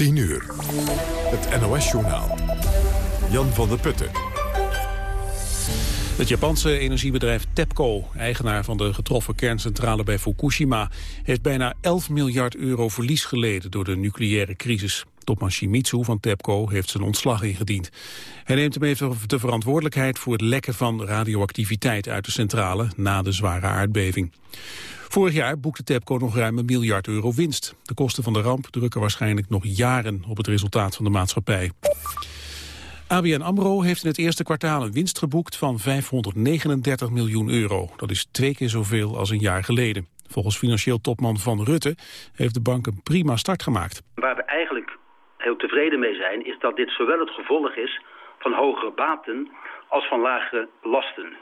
10 uur. Het NOS-journaal. Jan van der Putten. Het Japanse energiebedrijf TEPCO, eigenaar van de getroffen kerncentrale bij Fukushima, heeft bijna 11 miljard euro verlies geleden door de nucleaire crisis. Topman Shimizu van TEPCO heeft zijn ontslag ingediend. Hij neemt hem even de verantwoordelijkheid voor het lekken van radioactiviteit uit de centrale na de zware aardbeving. Vorig jaar boekte TEPCO nog ruim een miljard euro winst. De kosten van de ramp drukken waarschijnlijk nog jaren op het resultaat van de maatschappij. ABN AMRO heeft in het eerste kwartaal een winst geboekt van 539 miljoen euro. Dat is twee keer zoveel als een jaar geleden. Volgens financieel topman Van Rutte heeft de bank een prima start gemaakt. Waar we eigenlijk heel tevreden mee zijn, is dat dit zowel het gevolg is van hogere baten als van lagere lasten.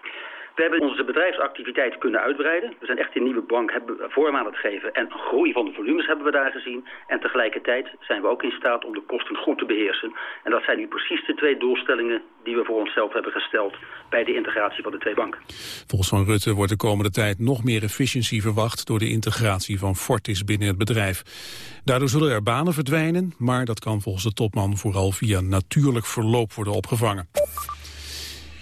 We hebben onze bedrijfsactiviteit kunnen uitbreiden. We zijn echt een nieuwe bank hebben vorm aan het geven. En groei van de volumes hebben we daar gezien. En tegelijkertijd zijn we ook in staat om de kosten goed te beheersen. En dat zijn nu precies de twee doelstellingen die we voor onszelf hebben gesteld bij de integratie van de twee banken. Volgens Van Rutte wordt de komende tijd nog meer efficiëntie verwacht door de integratie van Fortis binnen het bedrijf. Daardoor zullen er banen verdwijnen, maar dat kan volgens de topman vooral via natuurlijk verloop worden opgevangen.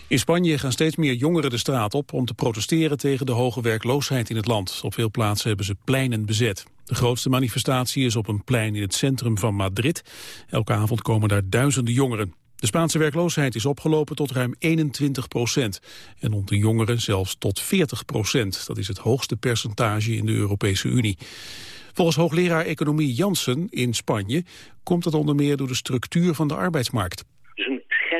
In Spanje gaan steeds meer jongeren de straat op om te protesteren tegen de hoge werkloosheid in het land. Op veel plaatsen hebben ze pleinen bezet. De grootste manifestatie is op een plein in het centrum van Madrid. Elke avond komen daar duizenden jongeren. De Spaanse werkloosheid is opgelopen tot ruim 21 procent. En onder de jongeren zelfs tot 40 procent. Dat is het hoogste percentage in de Europese Unie. Volgens hoogleraar economie Jansen in Spanje komt dat onder meer door de structuur van de arbeidsmarkt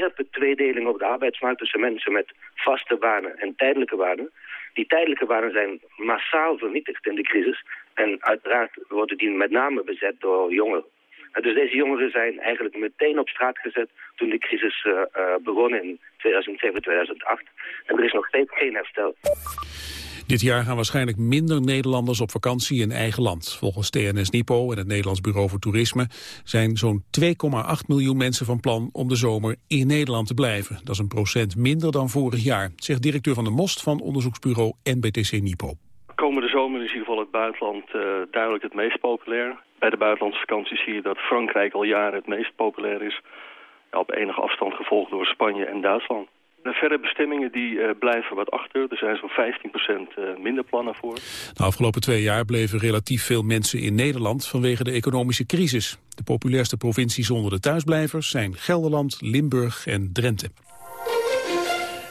scherpe tweedeling op de arbeidsmarkt tussen mensen met vaste banen en tijdelijke banen. Die tijdelijke banen zijn massaal vernietigd in de crisis. En uiteraard worden die met name bezet door jongeren. Dus deze jongeren zijn eigenlijk meteen op straat gezet toen de crisis uh, uh, begon in 2007, 2008. En er is nog steeds geen herstel. Dit jaar gaan waarschijnlijk minder Nederlanders op vakantie in eigen land. Volgens TNS Nipo en het Nederlands Bureau voor Toerisme zijn zo'n 2,8 miljoen mensen van plan om de zomer in Nederland te blijven. Dat is een procent minder dan vorig jaar, zegt directeur van de Most van onderzoeksbureau NBTC Nipo. Komende zomer is in ieder geval het buitenland uh, duidelijk het meest populair. Bij de buitenlandse vakantie zie je dat Frankrijk al jaren het meest populair is. Op enige afstand gevolgd door Spanje en Duitsland. De verre bestemmingen die uh, blijven wat achter. Er zijn zo'n 15% uh, minder plannen voor. De afgelopen twee jaar bleven relatief veel mensen in Nederland vanwege de economische crisis. De populairste provincies onder de thuisblijvers zijn Gelderland, Limburg en Drenthe.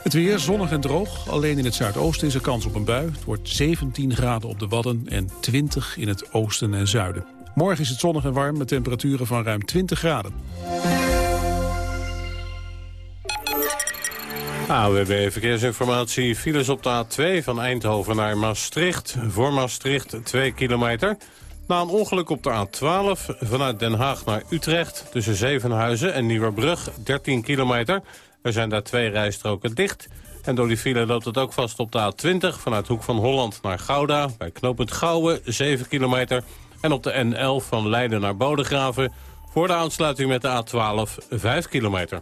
Het weer zonnig en droog. Alleen in het zuidoosten is er kans op een bui. Het wordt 17 graden op de Wadden en 20 in het oosten en zuiden. Morgen is het zonnig en warm met temperaturen van ruim 20 graden. AWB Verkeersinformatie. Files op de A2 van Eindhoven naar Maastricht. Voor Maastricht 2 kilometer. Na een ongeluk op de A12 vanuit Den Haag naar Utrecht... tussen Zevenhuizen en Nieuwerbrug 13 kilometer. Er zijn daar twee rijstroken dicht. En door die file loopt het ook vast op de A20 vanuit Hoek van Holland naar Gouda... bij knooppunt Gouwen 7 kilometer. En op de N11 van Leiden naar Bodegraven... voor de aansluiting met de A12 5 kilometer.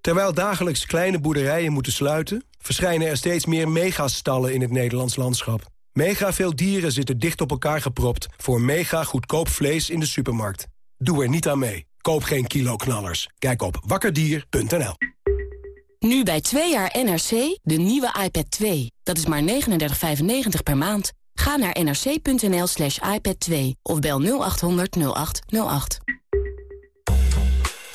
Terwijl dagelijks kleine boerderijen moeten sluiten... verschijnen er steeds meer megastallen in het Nederlands landschap. Mega veel dieren zitten dicht op elkaar gepropt... voor mega goedkoop vlees in de supermarkt. Doe er niet aan mee. Koop geen kiloknallers. Kijk op wakkerdier.nl. Nu bij 2 jaar NRC de nieuwe iPad 2. Dat is maar 39,95 per maand. Ga naar nrc.nl slash iPad 2 of bel 0800 0808.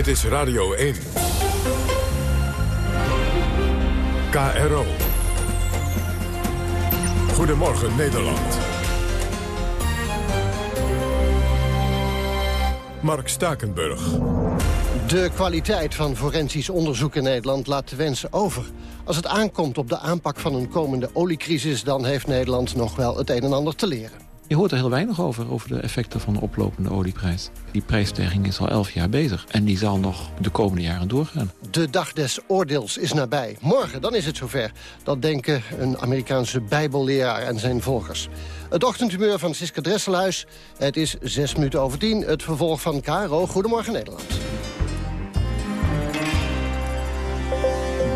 Dit is Radio 1. KRO. Goedemorgen Nederland. Mark Stakenburg. De kwaliteit van forensisch onderzoek in Nederland laat te wensen over. Als het aankomt op de aanpak van een komende oliecrisis... dan heeft Nederland nog wel het een en ander te leren. Je hoort er heel weinig over, over de effecten van de oplopende olieprijs. Die prijsstijging is al elf jaar bezig en die zal nog de komende jaren doorgaan. De dag des oordeels is nabij. Morgen, dan is het zover. Dat denken een Amerikaanse bijbelleraar en zijn volgers. Het ochtendhumeur van Siska Dresselhuis. Het is zes minuten over tien. Het vervolg van Caro. Goedemorgen Nederland.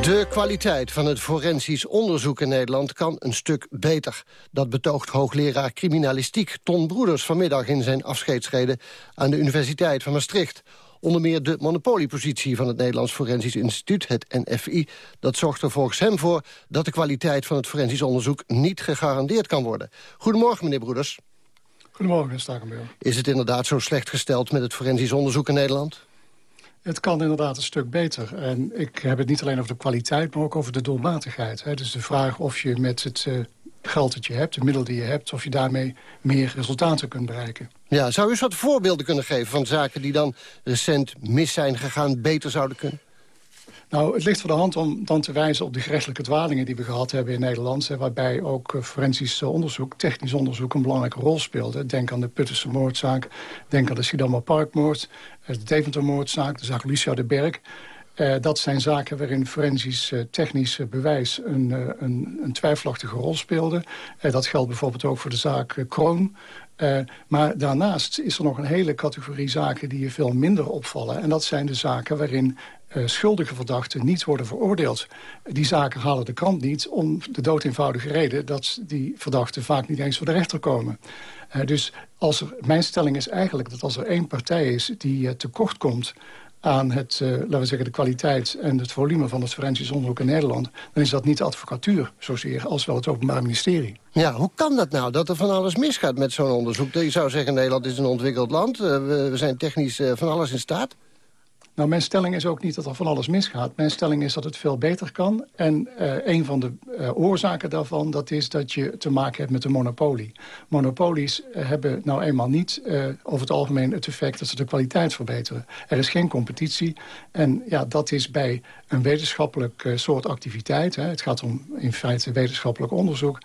De kwaliteit van het forensisch onderzoek in Nederland kan een stuk beter. Dat betoogt hoogleraar criminalistiek Ton Broeders vanmiddag in zijn afscheidsreden aan de Universiteit van Maastricht. Onder meer de monopoliepositie van het Nederlands Forensisch Instituut, het NFI... dat zorgt er volgens hem voor dat de kwaliteit van het forensisch onderzoek niet gegarandeerd kan worden. Goedemorgen, meneer Broeders. Goedemorgen, Stakenburg. Is het inderdaad zo slecht gesteld met het forensisch onderzoek in Nederland? Het kan inderdaad een stuk beter. En ik heb het niet alleen over de kwaliteit, maar ook over de doelmatigheid. Hè. Dus de vraag of je met het uh, geld dat je hebt, de middelen die je hebt... of je daarmee meer resultaten kunt bereiken. Ja, zou u eens wat voorbeelden kunnen geven van zaken die dan recent mis zijn gegaan... beter zouden kunnen? Nou, het ligt voor de hand om dan te wijzen op de gerechtelijke dwalingen die we gehad hebben in Nederland. Waarbij ook eh, forensisch onderzoek, technisch onderzoek een belangrijke rol speelde. Denk aan de Puttense moordzaak, denk aan de Sidama Parkmoord, eh, de Deventer-moordzaak, de zaak Lucia de Berg. Dat zijn zaken waarin forensisch technisch bewijs een, een, een, twijfelachtige rol speelde. dat geldt bijvoorbeeld ook voor de zaak Kroon. Maar daarnaast is er nog een hele categorie zaken die je veel minder opvallen. En dat zijn de zaken waarin uh, schuldige verdachten niet worden veroordeeld. Die zaken halen de krant niet om de dood eenvoudige reden... dat die verdachten vaak niet eens voor de rechter komen. Uh, dus als er, mijn stelling is eigenlijk dat als er één partij is die tekort komt aan het, laten we zeggen, de kwaliteit en het volume van het forensisch onderzoek in Nederland... dan is dat niet de advocatuur zozeer als wel het Openbaar Ministerie. Ja, hoe kan dat nou, dat er van alles misgaat met zo'n onderzoek? Je zou zeggen, Nederland is een ontwikkeld land. we, we zijn technisch van alles in staat. Nou, mijn stelling is ook niet dat er van alles misgaat. Mijn stelling is dat het veel beter kan. En uh, een van de uh, oorzaken daarvan, dat is dat je te maken hebt met een monopolie. Monopolies uh, hebben nou eenmaal niet over het algemeen het effect dat ze de kwaliteit verbeteren. Er is geen competitie. En ja, dat is bij een wetenschappelijk soort activiteit. Hè, het gaat om in feite wetenschappelijk onderzoek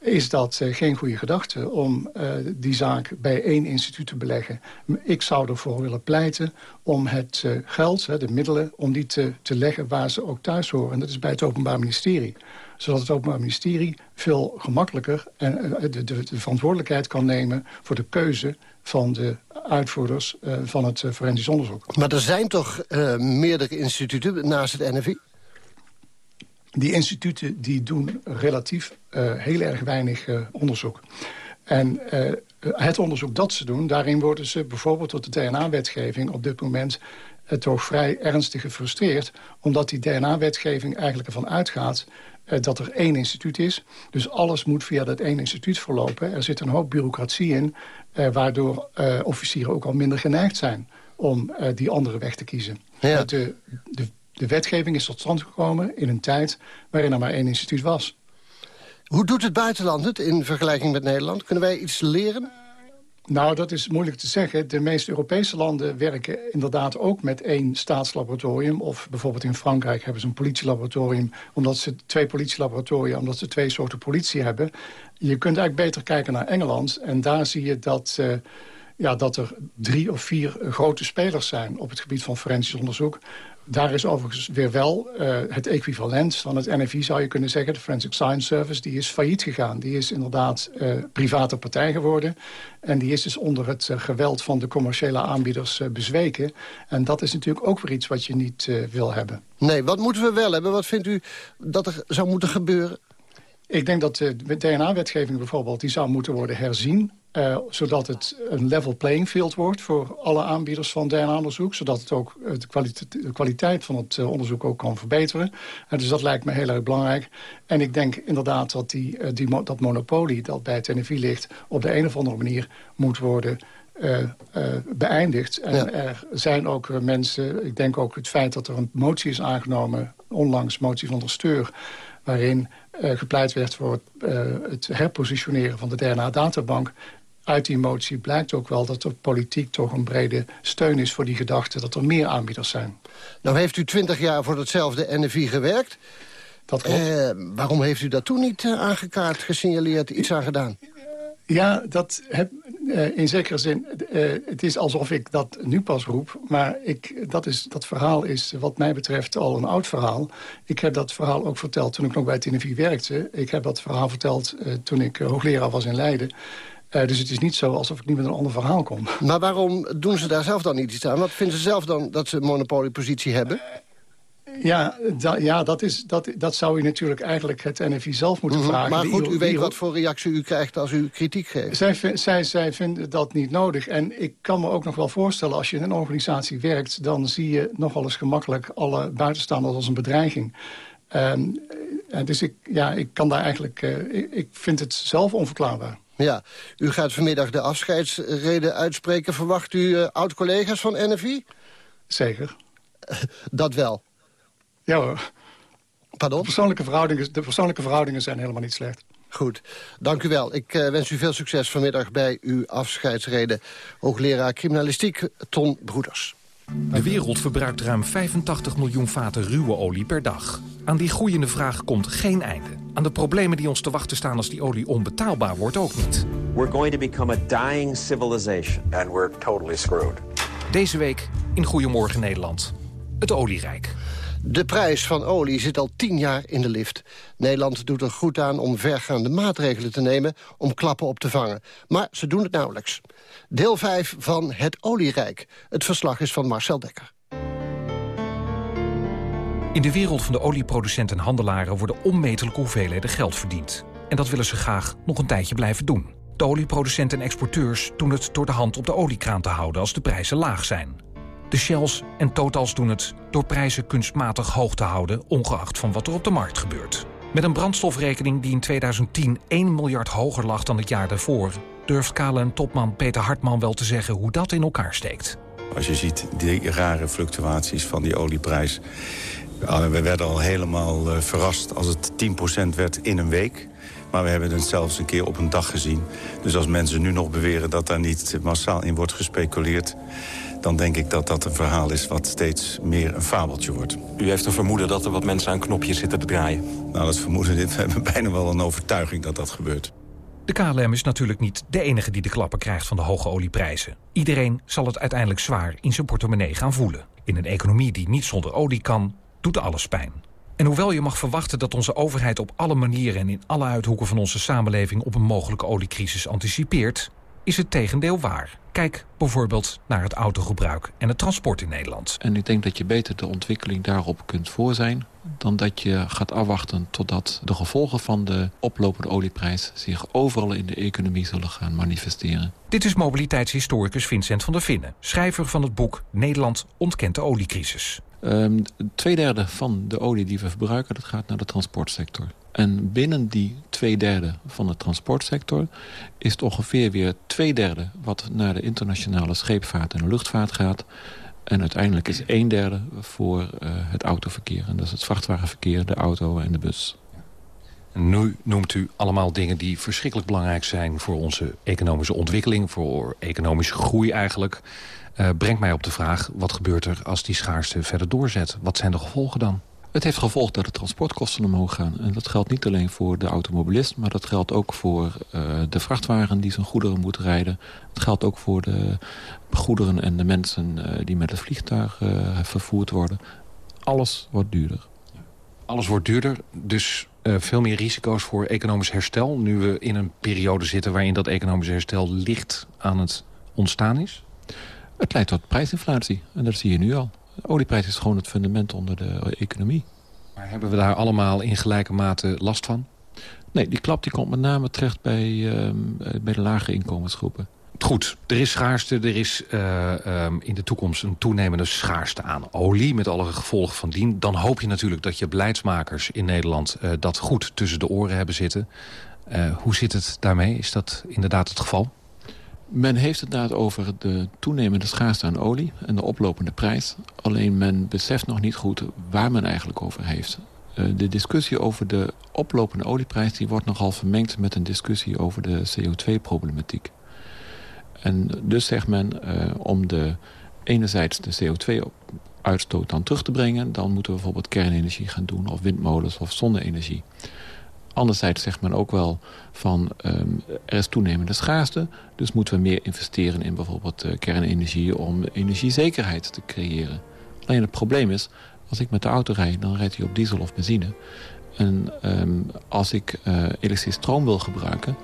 is dat uh, geen goede gedachte om uh, die zaak bij één instituut te beleggen. Ik zou ervoor willen pleiten om het uh, geld, de middelen, om die te, te leggen waar ze ook thuis horen. En dat is bij het Openbaar Ministerie. Zodat het Openbaar Ministerie veel gemakkelijker en, de, de, de, verantwoordelijkheid kan nemen voor de keuze van de uitvoerders van het forensisch onderzoek. Maar er zijn toch meerdere instituten naast het NFI? Die instituten die doen relatief uh, heel erg weinig uh, onderzoek. En uh, het onderzoek dat ze doen, daarin worden ze bijvoorbeeld tot de DNA-wetgeving op dit moment toch vrij ernstig gefrustreerd. Omdat die DNA-wetgeving eigenlijk ervan uitgaat dat er één instituut is. Dus alles moet via dat één instituut verlopen. Er zit een hoop bureaucratie in, waardoor officieren ook al minder geneigd zijn om die andere weg te kiezen. Ja. De, de de wetgeving is tot stand gekomen in een tijd waarin er maar één instituut was. Hoe doet het buitenland het in vergelijking met Nederland? Kunnen wij iets leren? Nou, dat is moeilijk te zeggen. De meeste Europese landen werken inderdaad ook met één staatslaboratorium. Of bijvoorbeeld in Frankrijk hebben ze een politielaboratorium... omdat ze twee politielaboratoria, omdat ze twee soorten politie hebben. Je kunt eigenlijk beter kijken naar Engeland. En daar zie je dat... Uh, ja, dat er drie of vier grote spelers zijn op het gebied van forensisch onderzoek daar is overigens weer wel uh, het equivalent van het NFI, zou je kunnen zeggen. De Forensic Science Service, die is failliet gegaan. Die is inderdaad uh, private partij geworden. En die is dus onder het uh, geweld van de commerciële aanbieders bezweken. En dat is natuurlijk ook weer iets wat je niet wil hebben. Nee, wat moeten we wel hebben? Wat vindt u dat er zou moeten gebeuren? Ik denk dat de DNA-wetgeving bijvoorbeeld... die zou moeten worden herzien. Uh, zodat het een level playing field wordt voor alle aanbieders van DNA-onderzoek. Zodat het ook de, kwaliteit, de kwaliteit van het uh, onderzoek ook kan verbeteren. Uh, dus dat lijkt me heel erg belangrijk. En ik denk inderdaad dat die, die, dat monopolie dat bij het NFI ligt... op de een of andere manier moet worden beëindigd. En ja. er zijn ook mensen, ik denk ook het feit dat er een motie is aangenomen... onlangs motie van de steur waarin uh, gepleit werd voor uh, het herpositioneren van de DNA-databank. Uit die motie blijkt ook wel dat er politiek toch een brede steun is voor die gedachte dat er meer aanbieders zijn. Nou heeft u twintig jaar voor hetzelfde NFI gewerkt. Dat klopt. Uh, waarom heeft u dat toen niet aangekaart, gesignaleerd, iets aan gedaan? Ja, dat heb, uh, in zekere zin, uh, het is alsof ik dat nu pas roep. Maar ik, dat, is, dat verhaal is wat mij betreft al een oud verhaal. Ik heb dat verhaal ook verteld toen ik nog bij TNV werkte. Ik heb dat verhaal verteld uh, toen ik hoogleraar was in Leiden. dus het is niet zo alsof ik nu met een ander verhaal kom. Maar waarom doen ze daar zelf dan niet iets aan? Wat vinden ze zelf dan dat ze een monopoliepositie hebben? Ja, da, ja dat, is, dat, dat zou u natuurlijk eigenlijk het NFI zelf moeten mm -hmm. vragen. Maar goed, u weet wat voor reactie u krijgt als u kritiek geeft. Zij, zij, zij vinden dat niet nodig. En ik kan me ook nog wel voorstellen, als je in een organisatie werkt... dan zie je nogal eens gemakkelijk alle buitenstaanders als een bedreiging. Um, dus ik, ja, ik kan daar eigenlijk... Uh, ik, ik vind het zelf onverklaarbaar. Ja, u gaat vanmiddag de afscheidsreden uitspreken. Verwacht u uh, oud-collega's van NFI? Zeker. dat wel. Ja hoor. Pardon? De persoonlijke verhoudingen, de persoonlijke verhoudingen zijn helemaal niet slecht. Goed, dank u wel. Ik uh, wens u veel succes vanmiddag bij uw afscheidsreden. Hoogleraar criminalistiek Ton Broeders. De wereld verbruikt ruim 85 miljoen vaten ruwe olie per dag. Aan die groeiende vraag komt geen einde. Aan de problemen die ons te wachten staan als die olie onbetaalbaar wordt ook niet. We're going to become a dying civilization. And we're totally screwed. Deze week in Goedemorgen Nederland. Het olierijk. De prijs van olie zit al tien jaar in de lift. Nederland doet er goed aan om vergaande maatregelen te nemen... om klappen op te vangen. Maar ze doen het nauwelijks. Deel 5 van Het Olierijk. Het verslag is van Marcel Dekker. In de wereld van de olieproducenten en handelaren... worden onmetelijke hoeveelheden geld verdiend. En dat willen ze graag nog een tijdje blijven doen. De olieproducenten en exporteurs doen het door de hand op de oliekraan te houden... als de prijzen laag zijn. De Shells en Totals doen het door prijzen kunstmatig hoog te houden... ongeacht van wat er op de markt gebeurt. Met een brandstofrekening die in 2010 1 miljard hoger lag dan het jaar daarvoor... durft KLM-topman Peter Hartman wel te zeggen hoe dat in elkaar steekt. Als je ziet die rare fluctuaties van die olieprijs... we werden al helemaal verrast als het 10% werd in een week... Maar we hebben het zelfs een keer op een dag gezien. Dus als mensen nu nog beweren dat daar niet massaal in wordt gespeculeerd dan denk ik dat dat een verhaal is wat steeds meer een fabeltje wordt. U heeft een vermoeden dat er wat mensen aan knopjes zitten te draaien? Nou, dat vermoeden, we hebben bijna wel een overtuiging dat dat gebeurt. De KLM is natuurlijk niet de enige die de klappen krijgt van de hoge olieprijzen. Iedereen zal het uiteindelijk zwaar in zijn portemonnee gaan voelen. In een economie die niet zonder olie kan, doet alles pijn. En hoewel je mag verwachten dat onze overheid op alle manieren... en in alle uithoeken van onze samenleving op een mogelijke oliecrisis anticipeert is het tegendeel waar. Kijk bijvoorbeeld naar het autogebruik en het transport in Nederland. En ik denk dat je beter de ontwikkeling daarop kunt voor zijn... dan dat je gaat afwachten totdat de gevolgen van de oplopende olieprijs... zich overal in de economie zullen gaan manifesteren. Dit is mobiliteitshistoricus Vincent van der Vinnen. Schrijver van het boek Nederland ontkent de oliecrisis. Um, twee derde van de olie die we verbruiken, dat gaat naar de transportsector. En binnen die twee derde van de transportsector... is het ongeveer weer twee derde wat naar de internationale scheepvaart en luchtvaart gaat. En uiteindelijk is een derde voor uh, het autoverkeer. En dat is het vrachtwagenverkeer, de auto en de bus. En nu noemt u allemaal dingen die verschrikkelijk belangrijk zijn... voor onze economische ontwikkeling, voor economische groei eigenlijk. Uh, brengt mij op de vraag, wat gebeurt er als die schaarste verder doorzet? Wat zijn de gevolgen dan? Het heeft gevolg dat de transportkosten omhoog gaan. En dat geldt niet alleen voor de automobilist... maar dat geldt ook voor uh, de vrachtwagen die zijn goederen moet rijden. Het geldt ook voor de goederen en de mensen uh, die met het vliegtuig uh, vervoerd worden. Alles wordt duurder. Alles wordt duurder, dus veel meer risico's voor economisch herstel... nu we in een periode zitten waarin dat economisch herstel licht aan het ontstaan is? Het leidt tot prijsinflatie, en dat zie je nu al. De olieprijs is gewoon het fundament onder de economie. Maar hebben we daar allemaal in gelijke mate last van? Nee, die klap die komt met name terecht bij, uh, bij de lage inkomensgroepen. Goed, er is schaarste, er is uh, um, in de toekomst een toenemende schaarste aan olie... met alle gevolgen van dien. Dan hoop je natuurlijk dat je beleidsmakers in Nederland uh, dat goed tussen de oren hebben zitten. Hoe zit het daarmee? Is dat inderdaad het geval? Men heeft het inderdaad over de toenemende schaarste aan olie en de oplopende prijs. Alleen men beseft nog niet goed waar men eigenlijk over heeft. Uh, de discussie over de oplopende olieprijs die wordt nogal vermengd met een discussie over de CO2-problematiek. En dus zegt men, uh, om de, enerzijds de CO2-uitstoot dan terug te brengen... dan moeten we bijvoorbeeld kernenergie gaan doen, of windmolens of zonne-energie. Anderzijds zegt men ook wel van um, er is toenemende schaarste... dus moeten we meer investeren in bijvoorbeeld uh, kernenergie... om energiezekerheid te creëren. Alleen het probleem is, als ik met de auto rijd... dan rijdt hij op diesel of benzine. En um, als ik uh, elektrische stroom wil gebruiken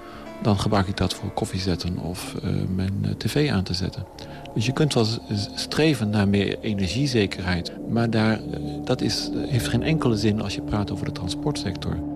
dan gebruik ik dat voor koffie zetten of uh, mijn tv aan te zetten. Dus je kunt wel streven naar meer energiezekerheid. Maar daar, dat is, heeft geen enkele zin als je praat over de transportsector.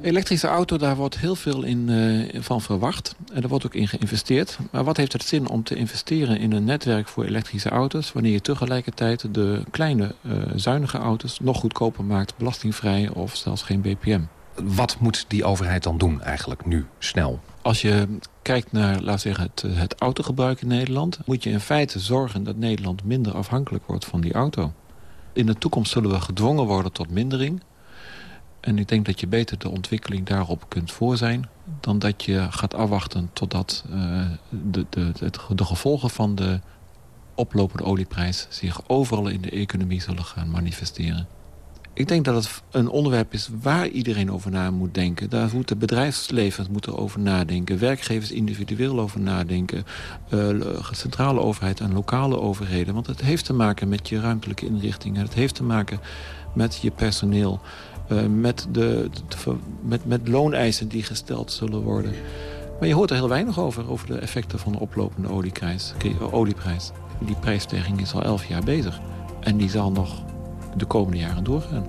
Elektrische auto, daar wordt heel veel in, van verwacht. En er wordt ook in geïnvesteerd. Maar wat heeft het zin om te investeren in een netwerk voor elektrische auto's... wanneer je tegelijkertijd de kleine zuinige auto's nog goedkoper maakt... belastingvrij of zelfs geen BPM? Wat moet die overheid dan doen eigenlijk nu, snel? Als je kijkt naar laat zeggen, het, het autogebruik in Nederland... moet je in feite zorgen dat Nederland minder afhankelijk wordt van die auto. In de toekomst zullen we gedwongen worden tot mindering. En ik denk dat je beter de ontwikkeling daarop kunt voor zijn... dan dat je gaat afwachten totdat uh, de, de, de, gevolgen van de oplopende olieprijs... zich overal in de economie zullen gaan manifesteren. Ik denk dat het een onderwerp is waar iedereen over na moet denken. Daar moet het bedrijfsleven over nadenken. Werkgevers individueel over nadenken. Uh, centrale overheid en lokale overheden. Want het heeft te maken met je ruimtelijke inrichtingen. Het heeft te maken met je personeel. Uh, met, de, met, looneisen die gesteld zullen worden. Maar je hoort er heel weinig over, over de effecten van de oplopende olieprijs. olieprijs. Die prijsstijging is al elf jaar bezig. En die zal nog de komende jaren doorgaan.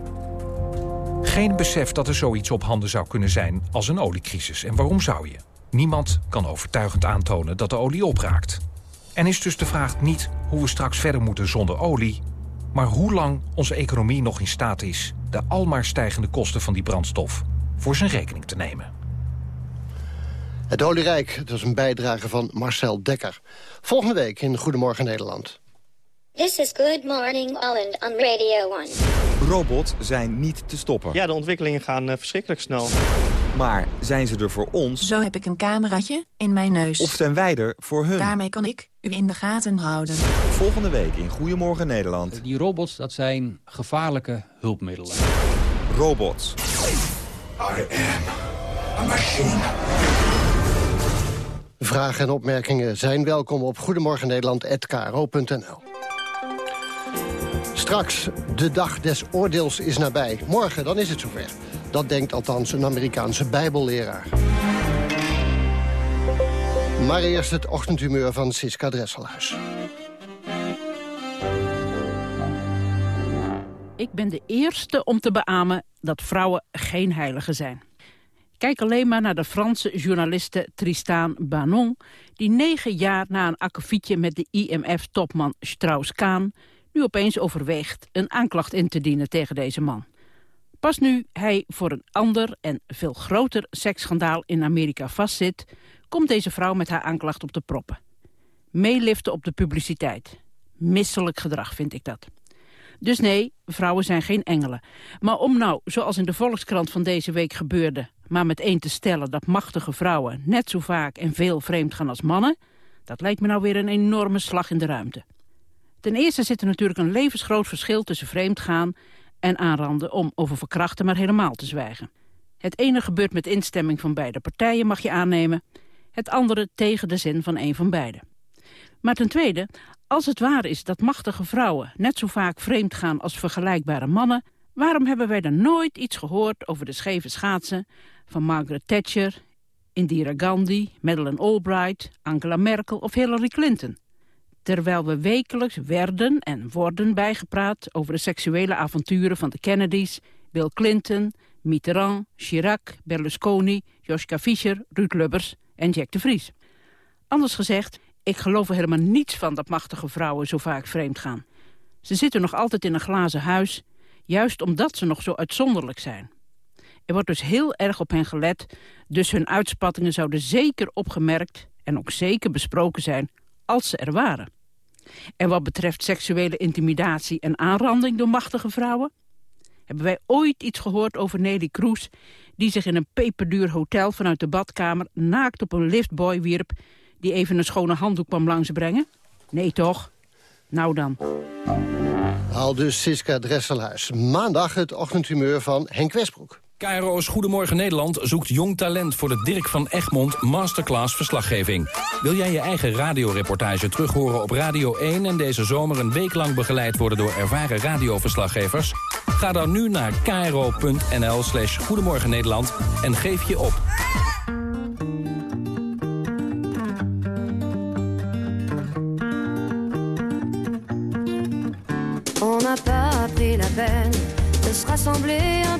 Geen besef dat er zoiets op handen zou kunnen zijn als een oliecrisis. En waarom zou je? Niemand kan overtuigend aantonen dat de olie opraakt. En is dus de vraag niet hoe we straks verder moeten zonder olie... maar hoe lang onze economie nog in staat is... de almaar stijgende kosten van die brandstof voor zijn rekening te nemen. Het Olierijk, dat is een bijdrage van Marcel Dekker. Volgende week in Goedemorgen Nederland. This is Good Morning Holland on Radio 1. Robots zijn niet te stoppen. Ja, de ontwikkelingen gaan uh, verschrikkelijk snel. Maar zijn ze er voor ons? Zo heb ik een cameraatje in mijn neus. Of zijn wij er voor hun? Daarmee kan ik u in de gaten houden. Volgende week in Goedemorgen Nederland. Die robots, dat zijn gevaarlijke hulpmiddelen. Robots. I am a machine. Vragen en opmerkingen zijn welkom op goedemorgennederland.kro.nl. Straks, de dag des oordeels is nabij. Morgen, dan is het zover. Dat denkt althans een Amerikaanse bijbelleraar. Maar eerst het ochtendhumeur van Siska Dresselhuis. Ik ben de eerste om te beamen dat vrouwen geen heiligen zijn. Kijk alleen maar naar de Franse journaliste Tristan Banon... die negen jaar na een akkefietje met de IMF-topman Strauss-Kaan nu opeens overweegt een aanklacht in te dienen tegen deze man. Pas nu hij voor een ander en veel groter seksschandaal in Amerika vastzit... komt deze vrouw met haar aanklacht op de proppen. Meeliften op de publiciteit. Misselijk gedrag vind ik dat. Dus nee, vrouwen zijn geen engelen. Maar om nou, zoals in de Volkskrant van deze week gebeurde... maar meteen te stellen dat machtige vrouwen net zo vaak en veel vreemd gaan als mannen... dat lijkt me nou weer een enorme slag in de ruimte. Ten eerste zit er natuurlijk een levensgroot verschil tussen vreemdgaan en aanranden om over verkrachten maar helemaal te zwijgen. Het ene gebeurt met instemming van beide partijen, mag je aannemen. Het andere tegen de zin van een van beiden. Maar ten tweede, Als het waar is dat machtige vrouwen net zo vaak vreemd gaan als vergelijkbare mannen... waarom hebben wij dan nooit iets gehoord over de scheve schaatsen... van Margaret Thatcher, Indira Gandhi, Madeleine Albright, Angela Merkel of Hillary Clinton? Terwijl we wekelijks werden en worden bijgepraat over de seksuele avonturen van de Kennedys... Bill Clinton, Mitterrand, Chirac, Berlusconi, Joschka Fischer, Ruud Lubbers en Jack de Vries. Anders gezegd, ik geloof er helemaal niets van dat machtige vrouwen zo vaak vreemd gaan. Ze zitten nog altijd in een glazen huis, juist omdat ze nog zo uitzonderlijk zijn. Er wordt dus heel erg op hen gelet, dus hun uitspattingen zouden zeker opgemerkt en ook zeker besproken zijn als ze er waren. En wat betreft seksuele intimidatie en aanranding door machtige vrouwen? Hebben wij ooit iets gehoord over Nelly Kroes... die zich in een peperduur hotel vanuit de badkamer... naakt op een liftboy wierp... die even een schone handdoek kwam langsbrengen? Nee, toch? Nou dan. Al dus Siska Dresselhuis. Maandag het ochtendhumeur van Henk Westbroek. KRO's Goedemorgen Nederland zoekt jong talent voor de Dirk van Egmond Masterclass verslaggeving. Wil jij je eigen radioreportage terughoren op Radio 1 en deze zomer een week lang begeleid worden door ervaren radioverslaggevers? Ga dan nu naar kro.nl slash Goedemorgen Nederland en geef je op. On n'a pas pris la peine de se rassembler un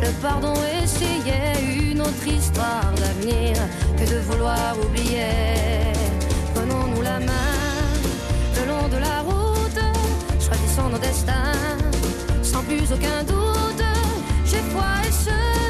le pardon, essayer une autre histoire d'avenir que de vouloir oublier. Prenons-nous la main le long de la route, choisissons nos destins, sans plus aucun doute. J'ai foi et ce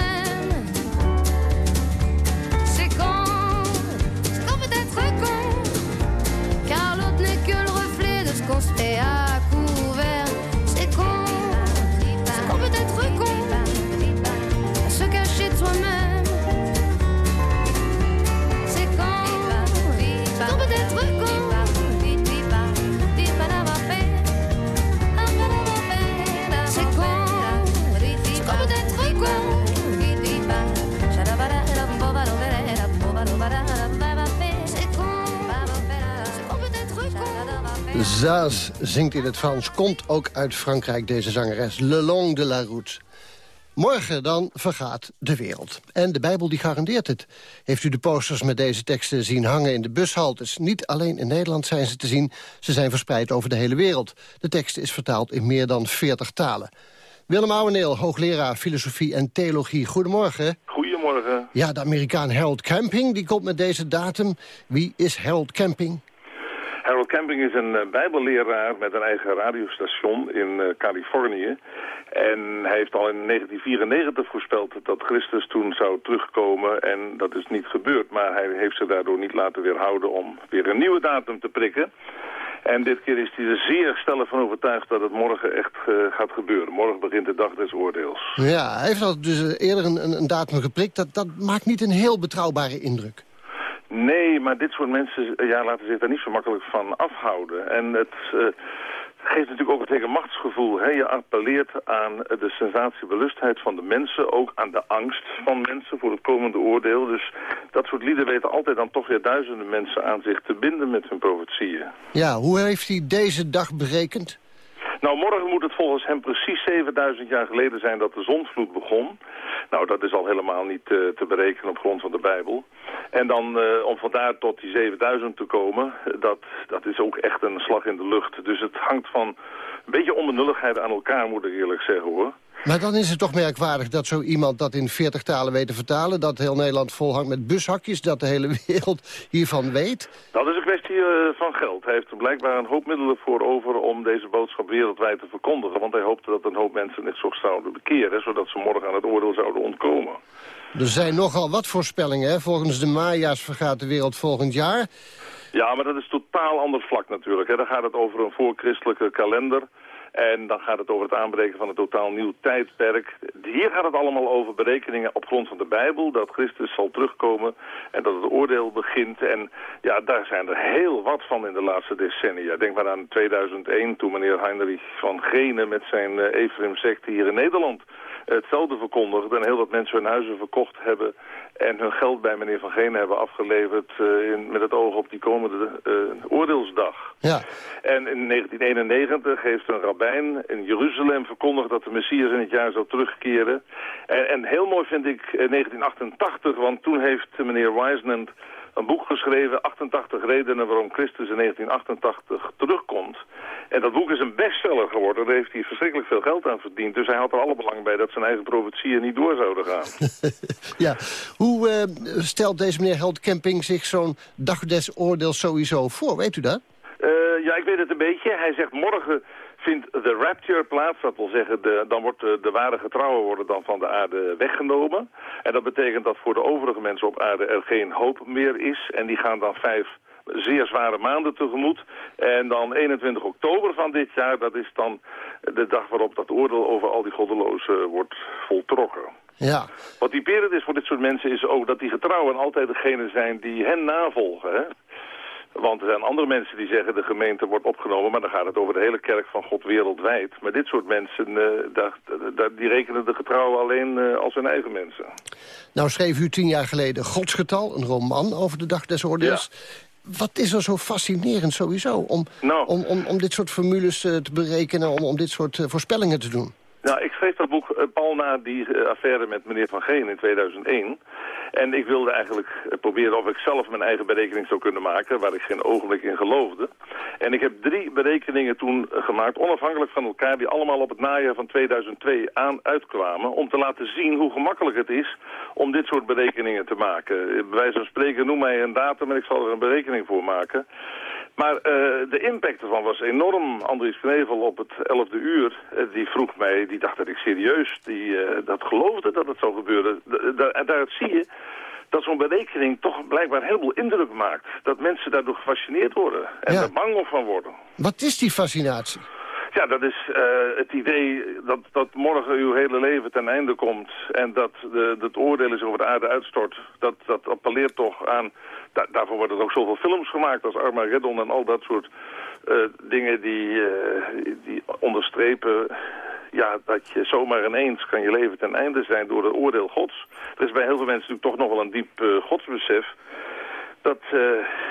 Zaaz zingt in het Frans. Komt ook uit Frankrijk, deze zangeres. Le Long de la Route. Morgen dan vergaat de wereld. En de Bijbel die garandeert het. Heeft u de posters met deze teksten zien hangen in de bushaltes? Niet alleen in Nederland zijn ze te zien, ze zijn verspreid over de hele wereld. De tekst is vertaald in meer dan 40 talen. Willem Ouweneel, hoogleraar filosofie en theologie. Goedemorgen. Goedemorgen. Ja, de Amerikaan Harold Camping die komt met deze datum. Wie is Harold Camping? Harold Camping is een uh, bijbelleraar met een eigen radiostation in uh, Californië. En hij heeft al in 1994 voorspeld dat Christus toen zou terugkomen. En dat is niet gebeurd. Maar hij heeft zich daardoor niet laten weerhouden om weer een nieuwe datum te prikken. En dit keer is hij er zeer stellig van overtuigd dat het morgen echt uh, gaat gebeuren. Morgen begint de dag des oordeels. Ja, hij heeft al dus eerder een, een datum geprikt. Dat, dat maakt niet een heel betrouwbare indruk. Nee, maar dit soort mensen ja, laten zich daar niet zo makkelijk van afhouden. En het uh, geeft natuurlijk ook een zeker machtsgevoel. Hè? Je appelleert aan de sensatiebelustheid van de mensen, ook aan de angst van mensen voor het komende oordeel. Dus dat soort lieden weten altijd dan toch weer duizenden mensen aan zich te binden met hun profetieën. Ja, hoe heeft hij deze dag berekend? Nou, morgen moet het volgens hem precies 7000 jaar geleden zijn dat de zondvloed begon. Nou, dat is al helemaal niet uh, te berekenen op grond van de Bijbel. En dan uh, om vandaar tot die 7000 te komen, dat, dat is ook echt een slag in de lucht. Dus het hangt van een beetje onbenulligheid aan elkaar, moet ik eerlijk zeggen hoor. Maar dan is het toch merkwaardig dat zo iemand dat in 40 talen weet te vertalen... dat heel Nederland volhangt met bushakjes, dat de hele wereld hiervan weet? Dat is een kwestie uh, van geld. Hij heeft er blijkbaar een hoop middelen voor over om deze boodschap wereldwijd te verkondigen. Want hij hoopte dat een hoop mensen dit zo zouden bekeren... zodat ze morgen aan het oordeel zouden ontkomen. Er zijn nogal wat voorspellingen. Hè? Volgens de Maya's vergaat de wereld volgend jaar. Ja, maar dat is totaal ander vlak natuurlijk. Hè. Dan gaat het over een voorchristelijke kalender... En dan gaat het over het aanbreken van een totaal nieuw tijdperk. Hier gaat het allemaal over berekeningen op grond van de Bijbel. Dat Christus zal terugkomen en dat het oordeel begint. En ja, daar zijn er heel wat van in de laatste decennia. Denk maar aan 2001 toen meneer Heinrich van Gene met zijn uh, Ephraim-secte hier in Nederland hetzelfde verkondigde. En heel wat mensen hun huizen verkocht hebben en hun geld bij meneer Van Gene hebben afgeleverd uh, in, met het oog op die komende uh, oordeelsdag. Ja. En in 1991 heeft een rabbijn in Jeruzalem verkondigd dat de Messias in het jaar zou terugkeren. En, en heel mooi vind ik 1988, want toen heeft meneer Wiseman een boek geschreven, 88 redenen waarom Christus in 1988 terugkomt. En dat boek is een bestseller geworden, daar heeft hij verschrikkelijk veel geld aan verdiend. Dus hij had er alle belang bij dat zijn eigen profetieën niet door zouden gaan. ja, hoe uh, stelt deze meneer Heldcamping zich zo'n dag des oordeels sowieso voor, weet u dat? Uh, ja, ik weet het een beetje. Hij zegt morgen vindt de rapture plaats. Dat wil zeggen, de, dan wordt de, de ware getrouwen worden dan van de aarde weggenomen. En dat betekent dat voor de overige mensen op aarde er geen hoop meer is. En die gaan dan vijf zeer zware maanden tegemoet. En dan 21 oktober van dit jaar, dat is dan de dag waarop dat oordeel over al die goddelozen wordt voltrokken. Ja. Wat typerend is voor dit soort mensen is ook dat die getrouwen altijd degene zijn die hen navolgen. Hè? Want er zijn andere mensen die zeggen de gemeente wordt opgenomen... maar dan gaat het over de hele kerk van God wereldwijd. Maar dit soort mensen, uh, daar, daar, die rekenen de getrouwen alleen uh, als hun eigen mensen. Nou schreef u tien jaar geleden Godsgetal, een roman over de dag des oordeels. Ja. Wat is er zo fascinerend sowieso om, nou. om, om, om dit soort formules uh, te berekenen... om, om dit soort voorspellingen te doen? Nou, ik schreef dat boek uh, pal na die affaire met meneer Van Geen in 2001. En ik wilde eigenlijk uh, proberen of ik zelf mijn eigen berekening zou kunnen maken... waar ik geen ogenblik in geloofde. En ik heb drie berekeningen toen gemaakt, onafhankelijk van elkaar... die allemaal op het najaar van 2002 aan uitkwamen... om te laten zien hoe gemakkelijk het is om dit soort berekeningen te maken. Bij wijze van spreken, noem mij een datum en ik zal er een berekening voor maken... Maar uh, de impact ervan was enorm. Andries Knevel op het 11e uur, uh, die vroeg mij, die dacht dat ik serieus die, uh, dat geloofde dat het zou gebeuren. En daar zie je dat zo'n berekening toch blijkbaar een heleboel indruk maakt. Dat mensen daardoor gefascineerd worden en Ja. er bang van worden. Wat is die fascinatie? Ja, dat is uh, het idee dat, dat morgen uw hele leven ten einde komt... en dat de, het oordeel is over de aarde uitstort. Dat, dat appelleert toch aan... Da daarvoor worden ook zoveel films gemaakt als Armageddon en al dat soort uh, dingen die, uh, die onderstrepen... Ja, dat je zomaar ineens kan je leven ten einde zijn door het oordeel gods. Er is bij heel veel mensen natuurlijk toch nog wel een diep uh, godsbesef... Dat,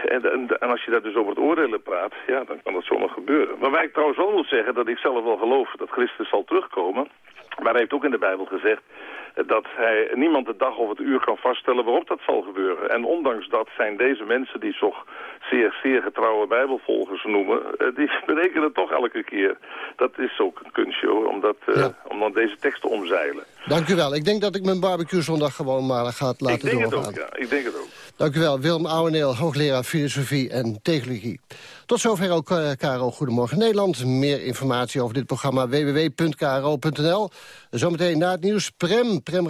en, en, en, als je daar dus over het oordelen praat, ja, dan kan dat zomaar gebeuren. Maar waar ik trouwens wel moet zeggen dat ik zelf wel geloof dat Christus zal terugkomen. Maar hij heeft ook in de Bijbel gezegd dat hij niemand de dag of het uur kan vaststellen waarop dat zal gebeuren. En ondanks dat zijn deze mensen die zich zeer, zeer getrouwe bijbelvolgers noemen, eh, die berekenen toch elke keer. Dat is ook een kunstje hoor, om, dat, eh, om dan deze tekst te omzeilen. Dank u wel. Ik denk dat ik mijn barbecue zondag gewoon maar gaat laten ik denk doorgaan. Het ook, ja. Ik denk het ook. Dank u wel. Willem Ouweneel, hoogleraar filosofie en theologie. Tot zover ook uh, Caro Goedemorgen Nederland. Meer informatie over dit programma www.kro.nl. Zometeen na het nieuws Prem, Prem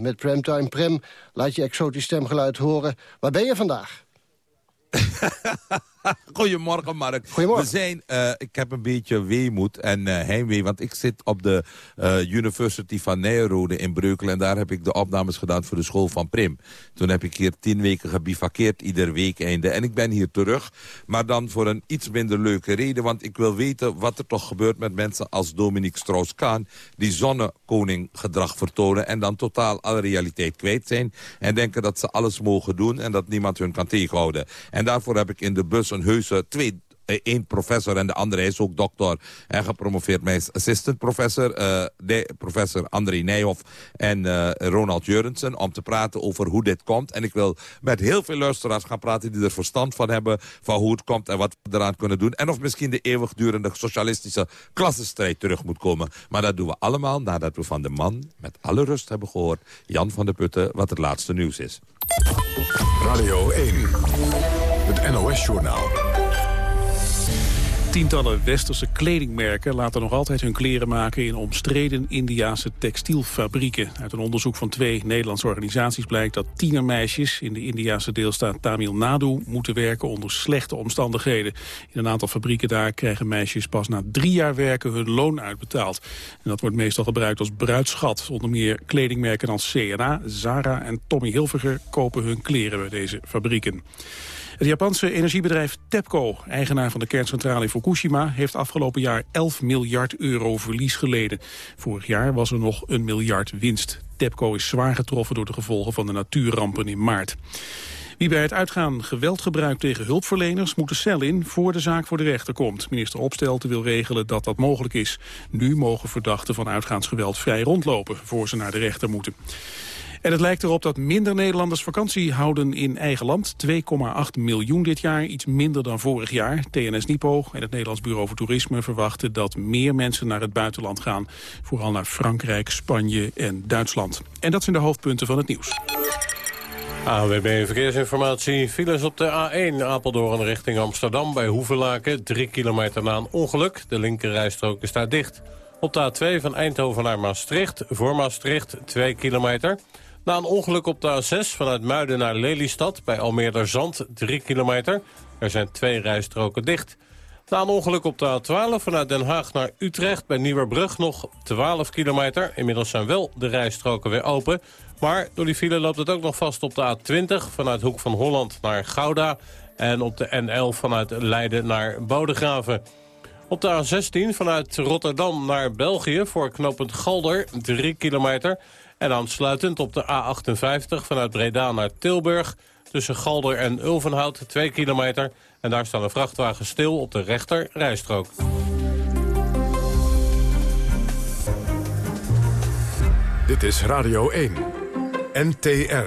met Premtime Prem. Laat je exotisch stemgeluid horen. Waar ben je vandaag? Goedemorgen, Mark. Goedemorgen. We zijn, uh, ik heb een beetje weemoed en uh, heimwee, want ik zit op de uh, University van Nijrode in Breukelen en daar heb ik de opnames gedaan voor de school van Prim. Toen heb ik hier tien weken gebivakkeerd, ieder weekeinde. En ik ben hier terug, maar dan voor een iets minder leuke reden, want ik wil weten wat er toch gebeurt met mensen als Dominique Strauss-Kaan, die zonnekoning gedrag vertonen en dan totaal alle realiteit kwijt zijn en denken dat ze alles mogen doen en dat niemand hun kan tegenhouden. En daarvoor heb ik in de bus een heuse twee één professor en de andere is ook dokter en gepromoveerd. Mijn assistant professor, de, professor André Nijhoff en uh, Ronald Jurgensen... om te praten over hoe dit komt. En ik wil met heel veel luisteraars gaan praten die er verstand van hebben... van hoe het komt en wat we eraan kunnen doen. En of misschien de eeuwigdurende socialistische klassenstrijd terug moet komen. Maar dat doen we allemaal nadat we van de man met alle rust hebben gehoord... Jan van der Putten, wat het laatste nieuws is. Radio 1, het NOS-journaal. Tientallen westerse kledingmerken laten nog altijd hun kleren maken in omstreden Indiase textielfabrieken. Uit een onderzoek van twee Nederlandse organisaties blijkt dat tienermeisjes in de Indiase deelstaat Tamil Nadu moeten werken onder slechte omstandigheden. In een aantal fabrieken daar krijgen meisjes pas na drie jaar werken hun loon uitbetaald. En dat wordt meestal gebruikt als bruidschat. Onder meer kledingmerken als CNA, Zara en Tommy Hilfiger kopen hun kleren bij deze fabrieken. Het Japanse energiebedrijf TEPCO, eigenaar van de kerncentrale in Fukushima... heeft afgelopen jaar 11 miljard euro verlies geleden. Vorig jaar was er nog een miljard winst. TEPCO is zwaar getroffen door de gevolgen van de natuurrampen in maart. Wie bij het uitgaan geweld gebruikt tegen hulpverleners... moet de cel in voor de zaak voor de rechter komt. Minister Opstelten wil regelen dat dat mogelijk is. Nu mogen verdachten van uitgaansgeweld vrij rondlopen... voor ze naar de rechter moeten. En het lijkt erop dat minder Nederlanders vakantie houden in eigen land. 2,8 miljoen dit jaar, iets minder dan vorig jaar. TNS Nipo en het Nederlands Bureau voor Toerisme verwachten dat meer mensen naar het buitenland gaan. Vooral naar Frankrijk, Spanje en Duitsland. En dat zijn de hoofdpunten van het nieuws. AWB Verkeersinformatie. Files op de A1 Apeldoorn richting Amsterdam bij Hoevelaken. Drie kilometer na een ongeluk. De linkerrijstrook is daar dicht. Op de A2 van Eindhoven naar Maastricht. Voor Maastricht 2 kilometer. Na een ongeluk op de A6 vanuit Muiden naar Lelystad... bij Almeerder Zand, 3 kilometer. Er zijn twee rijstroken dicht. Na een ongeluk op de A12 vanuit Den Haag naar Utrecht... bij Nieuwerbrug nog 12 kilometer. Inmiddels zijn wel de rijstroken weer open. Maar door die file loopt het ook nog vast op de A20... vanuit Hoek van Holland naar Gouda... en op de N11 vanuit Leiden naar Bodegraven. Op de A16 vanuit Rotterdam naar België... voor knooppunt Galder, 3 kilometer... En aansluitend op de A58 vanuit Breda naar Tilburg... tussen Galder en Ulvenhout, 2 kilometer. En daar staan de vrachtwagen stil op de rechter rijstrook. Dit is Radio 1. NTR.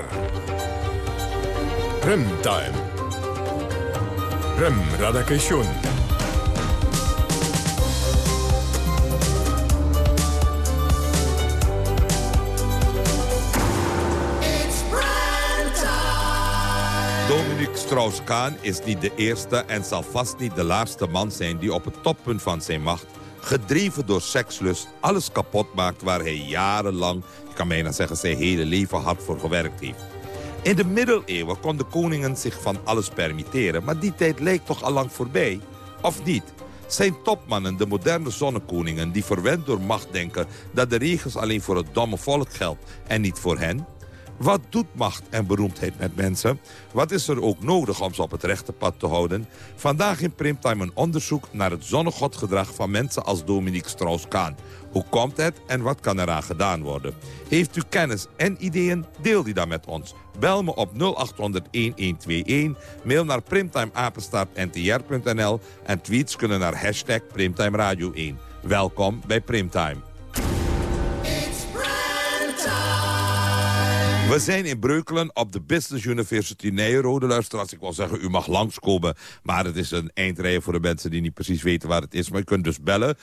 Remtime. Rem Radakation. Dominique Strauss-Kaan is niet de eerste en zal vast niet de laatste man zijn... die op het toppunt van zijn macht, gedreven door sekslust... alles kapot maakt waar hij jarenlang, ik kan bijna zeggen zijn hele leven hard voor gewerkt heeft. In de middeleeuwen konden koningen zich van alles permitteren... maar die tijd lijkt toch al lang voorbij, of niet? Zijn topmannen de moderne zonnekoningen die verwend door macht denken... dat de regels alleen voor het domme volk geldt en niet voor hen... Wat doet macht en beroemdheid met mensen? Wat is er ook nodig om ze op het rechte pad te houden? Vandaag in Primtime een onderzoek naar het zonnegodgedrag van mensen als Dominique Strauss-Kaan. Hoe komt het en wat kan eraan gedaan worden? Heeft u kennis en ideeën? Deel die dan met ons. Bel me op 0800-1121, mail naar primtimeapenstaartntr.nl en tweets kunnen naar hashtag Primtime Radio 1. Welkom bij Primtime. We zijn in Breukelen op de Business University Nijrode. Luisteraars, ik wil zeggen, u mag langskomen. Maar het is een eindrijden voor de mensen die niet precies weten waar het is. Maar u kunt dus bellen 0800-1121.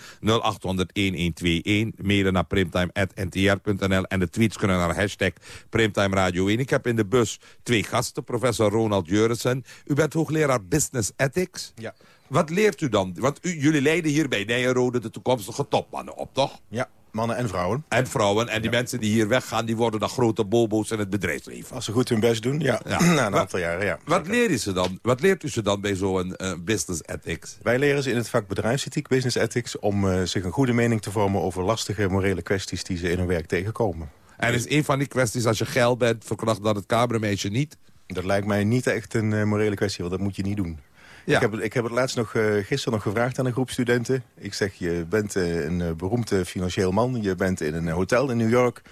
Mailen naar primtime.ntr.nl. En de tweets kunnen naar hashtag Primtime Radio 1. Ik heb in de bus twee gasten. Professor Ronald Jurissen. U bent hoogleraar Business Ethics. Ja. Wat leert u dan? Want u, jullie leiden hier bij Nijrode de toekomstige topmannen op, toch? Ja, mannen en vrouwen. En vrouwen. En die mensen die hier weggaan, die worden dan grote bobo's in het bedrijfsleven. Als ze goed hun best doen, ja. Na een aantal jaren, ja. Wat leert, ze dan? wat leert u ze dan bij zo'n uh, business ethics? Wij leren ze in het vak bedrijfsethiek, business ethics... om uh, zich een goede mening te vormen over lastige morele kwesties... die ze in hun werk tegenkomen. En is een van die kwesties, als je geil bent, verkracht dat het kamermeisje niet? Dat lijkt mij niet echt een uh, morele kwestie, want dat moet je niet doen. Ja. Ik, heb, ik heb het laatst nog, uh, gisteren nog gevraagd aan een groep studenten. Ik zeg, je bent uh, een uh, beroemd financieel man. Je bent in een hotel in New York.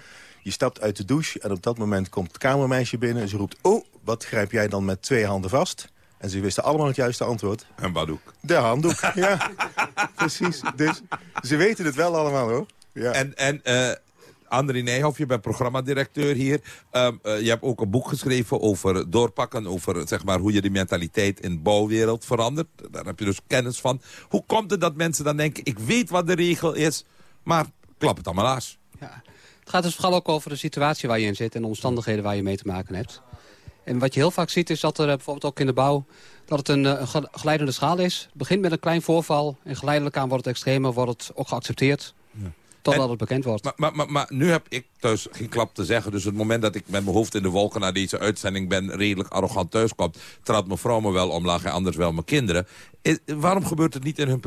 Je stapt uit de douche en op dat moment komt het kamermeisje binnen. En ze roept, oh, wat grijp jij dan met twee handen vast? En ze wisten allemaal het juiste antwoord. Een badoek. De handdoek, ja. Precies. Dus ze weten het wel allemaal, hoor. Ja. En... en André Nijhoff, je bent programmadirecteur hier. Um, uh, je hebt ook een boek geschreven over doorpakken... over zeg maar, hoe je de mentaliteit in de bouwwereld verandert. Daar heb je dus kennis van. Hoe komt het dat mensen dan denken... ik weet wat de regel is, maar klap het allemaal aas? Ja. Het gaat dus vooral ook over de situatie waar je in zit... en de omstandigheden waar je mee te maken hebt. En wat je heel vaak ziet is dat er bijvoorbeeld ook in de bouw... dat het een, een glijdende schaal is. Het begint met een klein voorval en geleidelijk aan wordt het extremer... wordt het ook geaccepteerd. Totdat het bekend wordt. Maar, maar, maar, maar, nu heb ik thuis geen klap te zeggen. Dus het moment dat ik met mijn hoofd in de wolken naar deze uitzending ben... redelijk arrogant thuis kwam, trad mijn vrouw me wel omlaag en anders wel mijn kinderen. Is, waarom gebeurt het niet in hun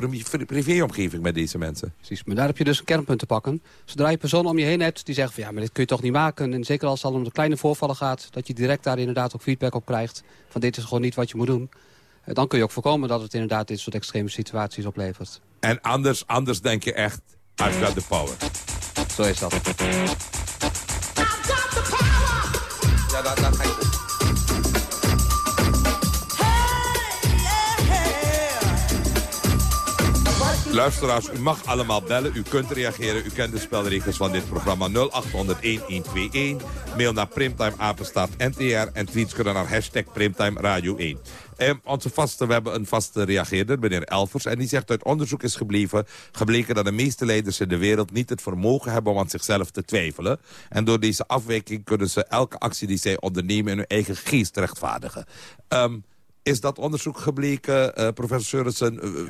privéomgeving met deze mensen? Precies, maar daar heb je dus een kernpunt te pakken. Zodra je personen om je heen hebt die zeggen van... ja, maar dit kun je toch niet maken. En zeker als het al om de kleine voorvallen gaat... dat je direct daar inderdaad ook feedback op krijgt... van dit is gewoon niet wat je moet doen. Dan kun je ook voorkomen dat het inderdaad dit soort extreme situaties oplevert. En anders, anders denk je echt... I've got the power. Zo is dat. Ja, dat, dat ga ik Luisteraars, u mag allemaal bellen. U kunt reageren. U kent de spelregels van dit programma 0800-1121. Mail naar primtimeapenstaat.ntr en tweets kunnen naar hashtag Primtime Radio 1. Eh, we hebben een vaste reageerder, meneer Elvers. En die zegt uit onderzoek is gebleven, gebleken dat de meeste leiders in de wereld niet het vermogen hebben om aan zichzelf te twijfelen. En door deze afwijking kunnen ze elke actie die zij ondernemen in hun eigen geest rechtvaardigen. Um, is dat onderzoek gebleken, uh, professor Seurissen? Uh,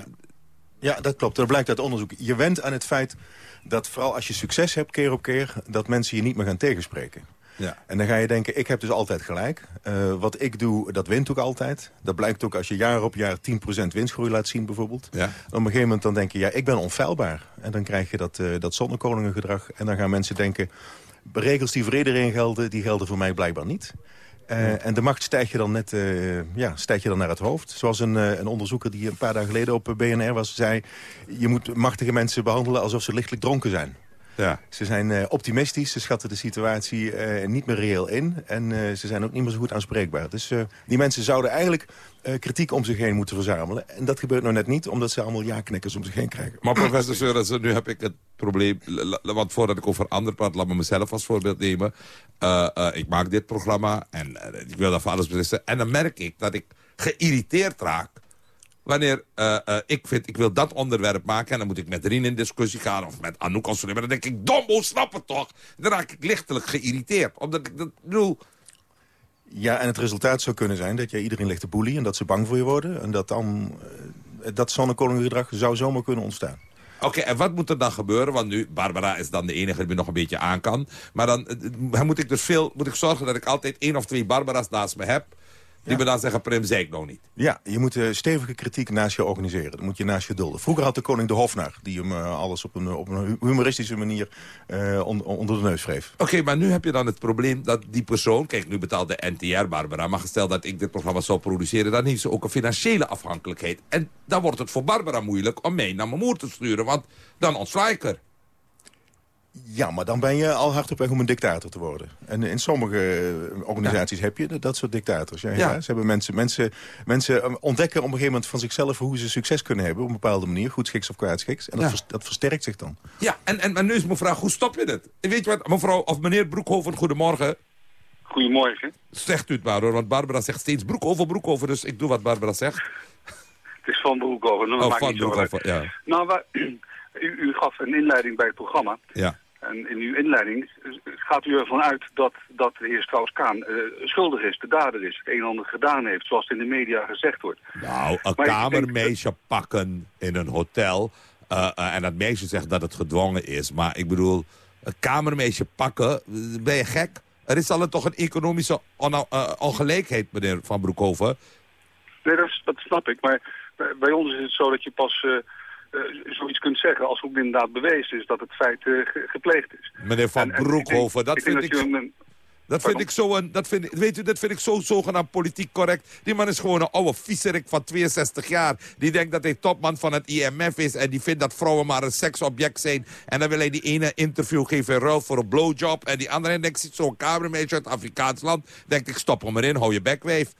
ja, dat klopt. Dat blijkt uit onderzoek. Je went aan het feit dat vooral als je succes hebt keer op keer... dat mensen je niet meer gaan tegenspreken. Ja. En dan ga je denken, ik heb dus altijd gelijk. Uh, wat ik doe, dat wint ook altijd. Dat blijkt ook als je jaar op jaar 10% winstgroei laat zien bijvoorbeeld. Ja. Op een gegeven moment dan denk je, ja, ik ben onfeilbaar. En dan krijg je dat, uh, dat zonnekoningengedrag. En dan gaan mensen denken, regels die voor iedereen gelden... die gelden voor mij blijkbaar niet. Uh, en de macht stijg je dan net uh, ja, stijg je dan naar het hoofd. Zoals een, uh, een onderzoeker die een paar dagen geleden op BNR was... zei, je moet machtige mensen behandelen alsof ze lichtelijk dronken zijn. Ja. Ze zijn optimistisch, ze schatten de situatie niet meer reëel in... en ze zijn ook niet meer zo goed aanspreekbaar. Dus die mensen zouden eigenlijk kritiek om zich heen moeten verzamelen. En dat gebeurt nou net niet, omdat ze allemaal ja-knikkers om zich heen krijgen. Maar professor Seurissen, nu heb ik het probleem... Want voordat ik over anderen praat, laat me mezelf als voorbeeld nemen. Uh, uh, ik maak dit programma en uh, ik wil daarvan alles beslissen. En dan merk ik dat ik geïrriteerd raak... wanneer ik vind, ik wil dat onderwerp maken... en dan moet ik met Rien in discussie gaan of met Anouk als Dan denk ik, dombo, snap het toch? Dan raak ik lichtelijk geïrriteerd. Omdat ik dat bedoel... Ja, en het resultaat zou kunnen zijn dat je iedereen ligt te boelie... en dat ze bang voor je worden. En dat dan dat zonnekoningengedrag zou zomaar kunnen ontstaan. Oké, okay, en wat moet er dan gebeuren? Want nu, Barbara is dan de enige die me nog een beetje aan kan. Maar dan uh, moet ik dus veel, moet ik zorgen dat ik altijd één of twee Barbara's naast me heb... die me dan zeggen, Prim, zei ik nou niet. Ja, je moet uh, stevige kritiek naast je organiseren. Dat moet je naast je dulden. Vroeger had de koning de Hofnar... die hem uh, alles op een, op een humoristische manier on, onder de neus wreef. Oké, okay, maar nu heb je dan het probleem dat die persoon... Kijk, nu betaalt de NTR Barbara... maar gesteld dat ik dit programma zou produceren... dan heeft ze ook een financiële afhankelijkheid. En dan wordt het voor Barbara moeilijk om mij naar mijn moeder te sturen... want dan ontsla ik er. Ja, maar dan ben je al hard op weg om een dictator te worden. En in sommige organisaties ja. heb je dat soort dictators. Ja, ja. ja, Ze hebben mensen, mensen, mensen ontdekken op een gegeven moment van zichzelf... hoe ze succes kunnen hebben op een bepaalde manier. Goed schiks of kwaadschiks. En dat, vers, dat versterkt zich dan. Ja, en, en, en nu is mijn vraag, hoe stop je dit? Weet je wat, mevrouw of meneer Broekhoven, goedemorgen. Goedemorgen. Zegt u het maar hoor, want Barbara zegt steeds broek over, broek over. Dus ik doe wat Barbara zegt. Het is van Broekhoven. Nou, Oh, maakt van niet zo Broekhoven, ja. Nou, waar- u, u gaf een inleiding bij het programma. Ja. En in uw inleiding gaat u ervan uit dat, dat de heer Strauss-Kaan eh, schuldig is, de dader is, het een en ander gedaan heeft, zoals het in de media gezegd wordt. Nou, een Maar kamermeisje pakken in een hotel. eh, eh, en dat meisje zegt dat het gedwongen is. Maar ik bedoel, een kamermeisje pakken, ben je gek? Er is al toch een economische on- ongelijkheid, meneer Van Broekhoven. Nee, dat, dat snap ik. Maar bij, ons is het zo dat je pas zoiets kunt zeggen als ook inderdaad bewezen is dat het feit eh, ge- gepleegd is. Meneer Van Broekhoven, dat vind ik... een- Dat vind ik zo een, dat vind, weet u, dat vind ik zo zogenaamd politiek correct. Die man is gewoon een oude viezerik van 62 jaar. Die denkt dat hij topman van het IMF is. En die vindt dat vrouwen maar een seksobject zijn. En dan wil hij die ene interview geven in ruil voor een blowjob. En die andere denkt, ziet zo'n kamermeisje uit Afrikaans land. Denkt, ik stop hem erin, hou je bekwijf. Ik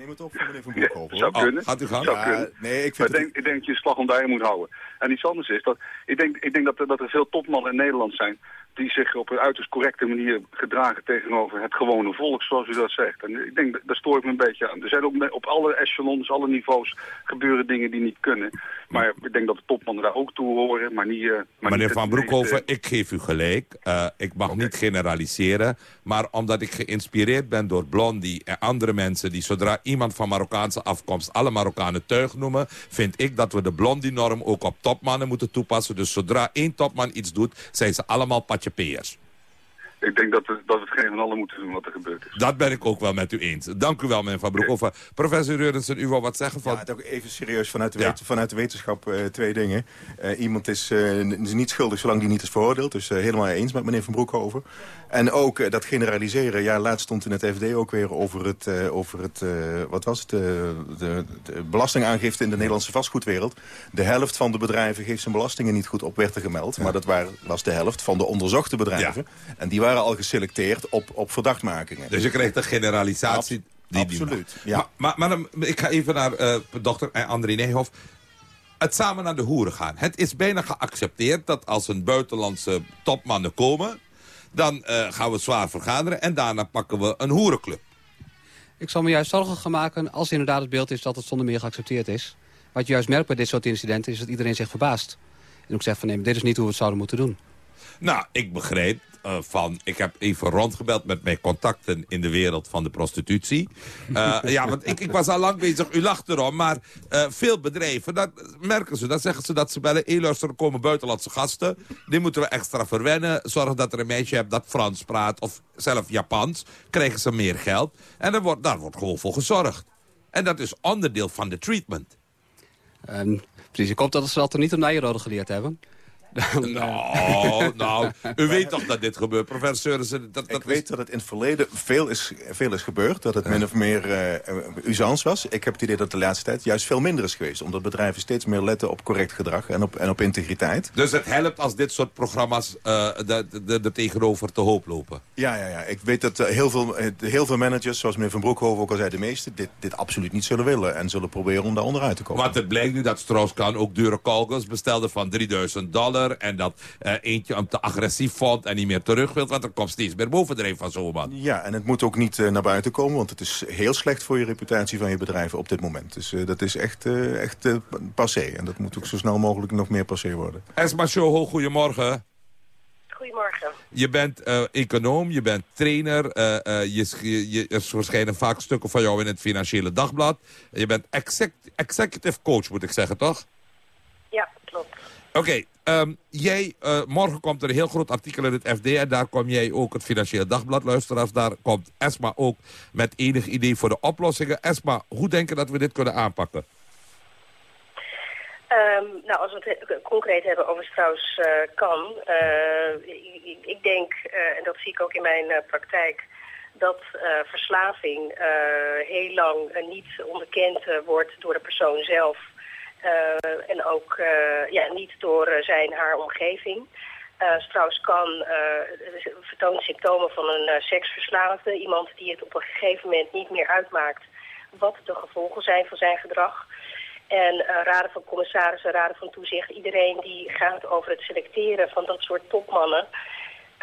neem het op van meneer Van Broekhoven. Zou hoor. kunnen. gaat u gang. Zou Ja, kunnen. nee, ik vind ik denk, ik denk dat je slag om de moet houden. En iets anders is dat ik denk, ik denk dat, er, dat er veel topmannen in Nederland zijn die zich op een uiterst correcte manier gedragen tegenover het gewone volk, zoals u dat zegt. En ik denk, daar stoor ik me een beetje aan. Er zijn ook op alle echelons, alle niveaus gebeuren dingen die niet kunnen. Maar ik denk dat de topmannen daar ook toe horen, maar niet... eh, maar Meneer niet Van Broekhoven, meeste- ik geef u gelijk. Eh, ik mag niet generaliseren. Maar omdat ik geïnspireerd ben door Blondie en andere mensen... die zodra iemand van Marokkaanse afkomst alle Marokkanen tuig noemen... vind ik dat we de Blondie-norm ook op topmannen moeten toepassen. Dus zodra één topman iets doet, zijn ze allemaal appears. Ik denk dat we, dat we het geen van allen moeten doen wat er gebeurd is. Dat ben ik ook wel met u eens. Dank u wel, meneer Van Broekhoven. Professor Reurensen, u wou wat zeggen van... Ja, toch even serieus vanuit de, Ja. wet- vanuit de wetenschap eh, twee dingen. Eh, iemand is, eh, is niet schuldig zolang die niet is veroordeeld. Dus helemaal eens met meneer Van Broekhoven. En ook dat generaliseren. Ja, laatst stond in het FD ook weer over het, eh, over het eh, wat was het, eh, de, de belastingaangifte in de Nederlandse vastgoedwereld. De helft van de bedrijven geeft zijn belastingen niet goed op, werd er gemeld. Maar dat waren, was de helft van de onderzochte bedrijven. En die waren al geselecteerd op, op verdachtmakingen. Dus je krijgt een generalisatie... Die absoluut, ja. Maar, maar, maar dan, ik ga even naar eh dokter André Nijhoff. Het samen naar de hoeren gaan. Het is bijna geaccepteerd dat als een buitenlandse topmannen komen... dan eh, gaan we zwaar vergaderen en daarna pakken we een hoerenclub. Ik zal me juist zorgen gaan maken als inderdaad het beeld is dat het zonder meer geaccepteerd is. Wat je juist merkt bij dit soort incidenten is dat iedereen zich verbaast. En ook zegt van nee, dit is niet hoe we het zouden moeten doen. Nou, ik begreep eh, van... Ik heb even rondgebeld met mijn contacten in de wereld van de prostitutie. Eh, ja, want ik, ik was al lang bezig. U lacht erom. Maar eh, veel bedrijven, dat merken ze. Dan zeggen ze dat ze bellen. Luister, er komen buitenlandse gasten. Die moeten we extra verwennen. Zorg dat er een meisje hebt dat Frans praat. Of zelf Japans. Krijgen ze meer geld. En dan wordt, daar wordt gewoon voor gezorgd. En dat is onderdeel van de treatment. En, precies, ik hoop dat ze dat er niet op Nijrode geleerd hebben. Nou, nou, u weet toch dat dit gebeurt, professor Dat, dat ik weet dat het in het verleden veel is, veel is gebeurd. Dat het min of meer eh usance was. Ik heb het idee dat de laatste tijd juist veel minder is geweest. Omdat bedrijven steeds meer letten op correct gedrag en op, en op integriteit. Dus het helpt als dit soort programma's uh, de, de, de tegenover te hoop lopen? Ja, ja, ja. ik weet dat uh, heel, veel, uh, heel veel managers, zoals meneer Van Broekhoven ook al zei, de meeste, dit, dit absoluut niet zullen willen. En zullen proberen om daar onderuit te komen. Want het blijkt nu dat Strauss-Kahn ook dure kalkers bestelde van 3000 dollar. En dat uh, eentje hem te agressief vond en niet meer terug wil. Want er komt steeds meer bovendrijf van zo'n man. Ja, en het moet ook niet uh, naar buiten komen. Want het is heel slecht voor je reputatie van je bedrijf op dit moment. Dus uh, dat is echt, uh, echt passé. En dat moet ook zo snel mogelijk nog meer passé worden. Esma Shoho, goedemorgen. Goedemorgen. Je bent uh, econoom, je bent trainer. Uh, uh, je, je, er verschijnen vaak stukken van jou in het Financiële Dagblad. Je bent exec, executive coach, moet ik zeggen, toch? Oké, um, jij, uh, morgen komt er een heel groot artikel in het FD... en daar kom jij ook het Financieel Dagblad, luisteraars. Daar komt Esma ook met enig idee voor de oplossingen. Esma, hoe denken dat we dit kunnen aanpakken? Um, nou, als we het concreet hebben over Strauss uh, kan... Uh, ik, denk, en dat zie ik ook in mijn praktijk... dat verslaving heel lang niet onderkend wordt door de persoon zelf... Uh, en ook uh, ja, niet door uh, zijn haar omgeving. Strauss kan vertoont symptomen van een seksverslaafde. Iemand die het op een gegeven moment niet meer uitmaakt wat de gevolgen zijn van zijn gedrag. En raden van commissarissen, raden van toezicht, iedereen die gaat over het selecteren van dat soort topmannen.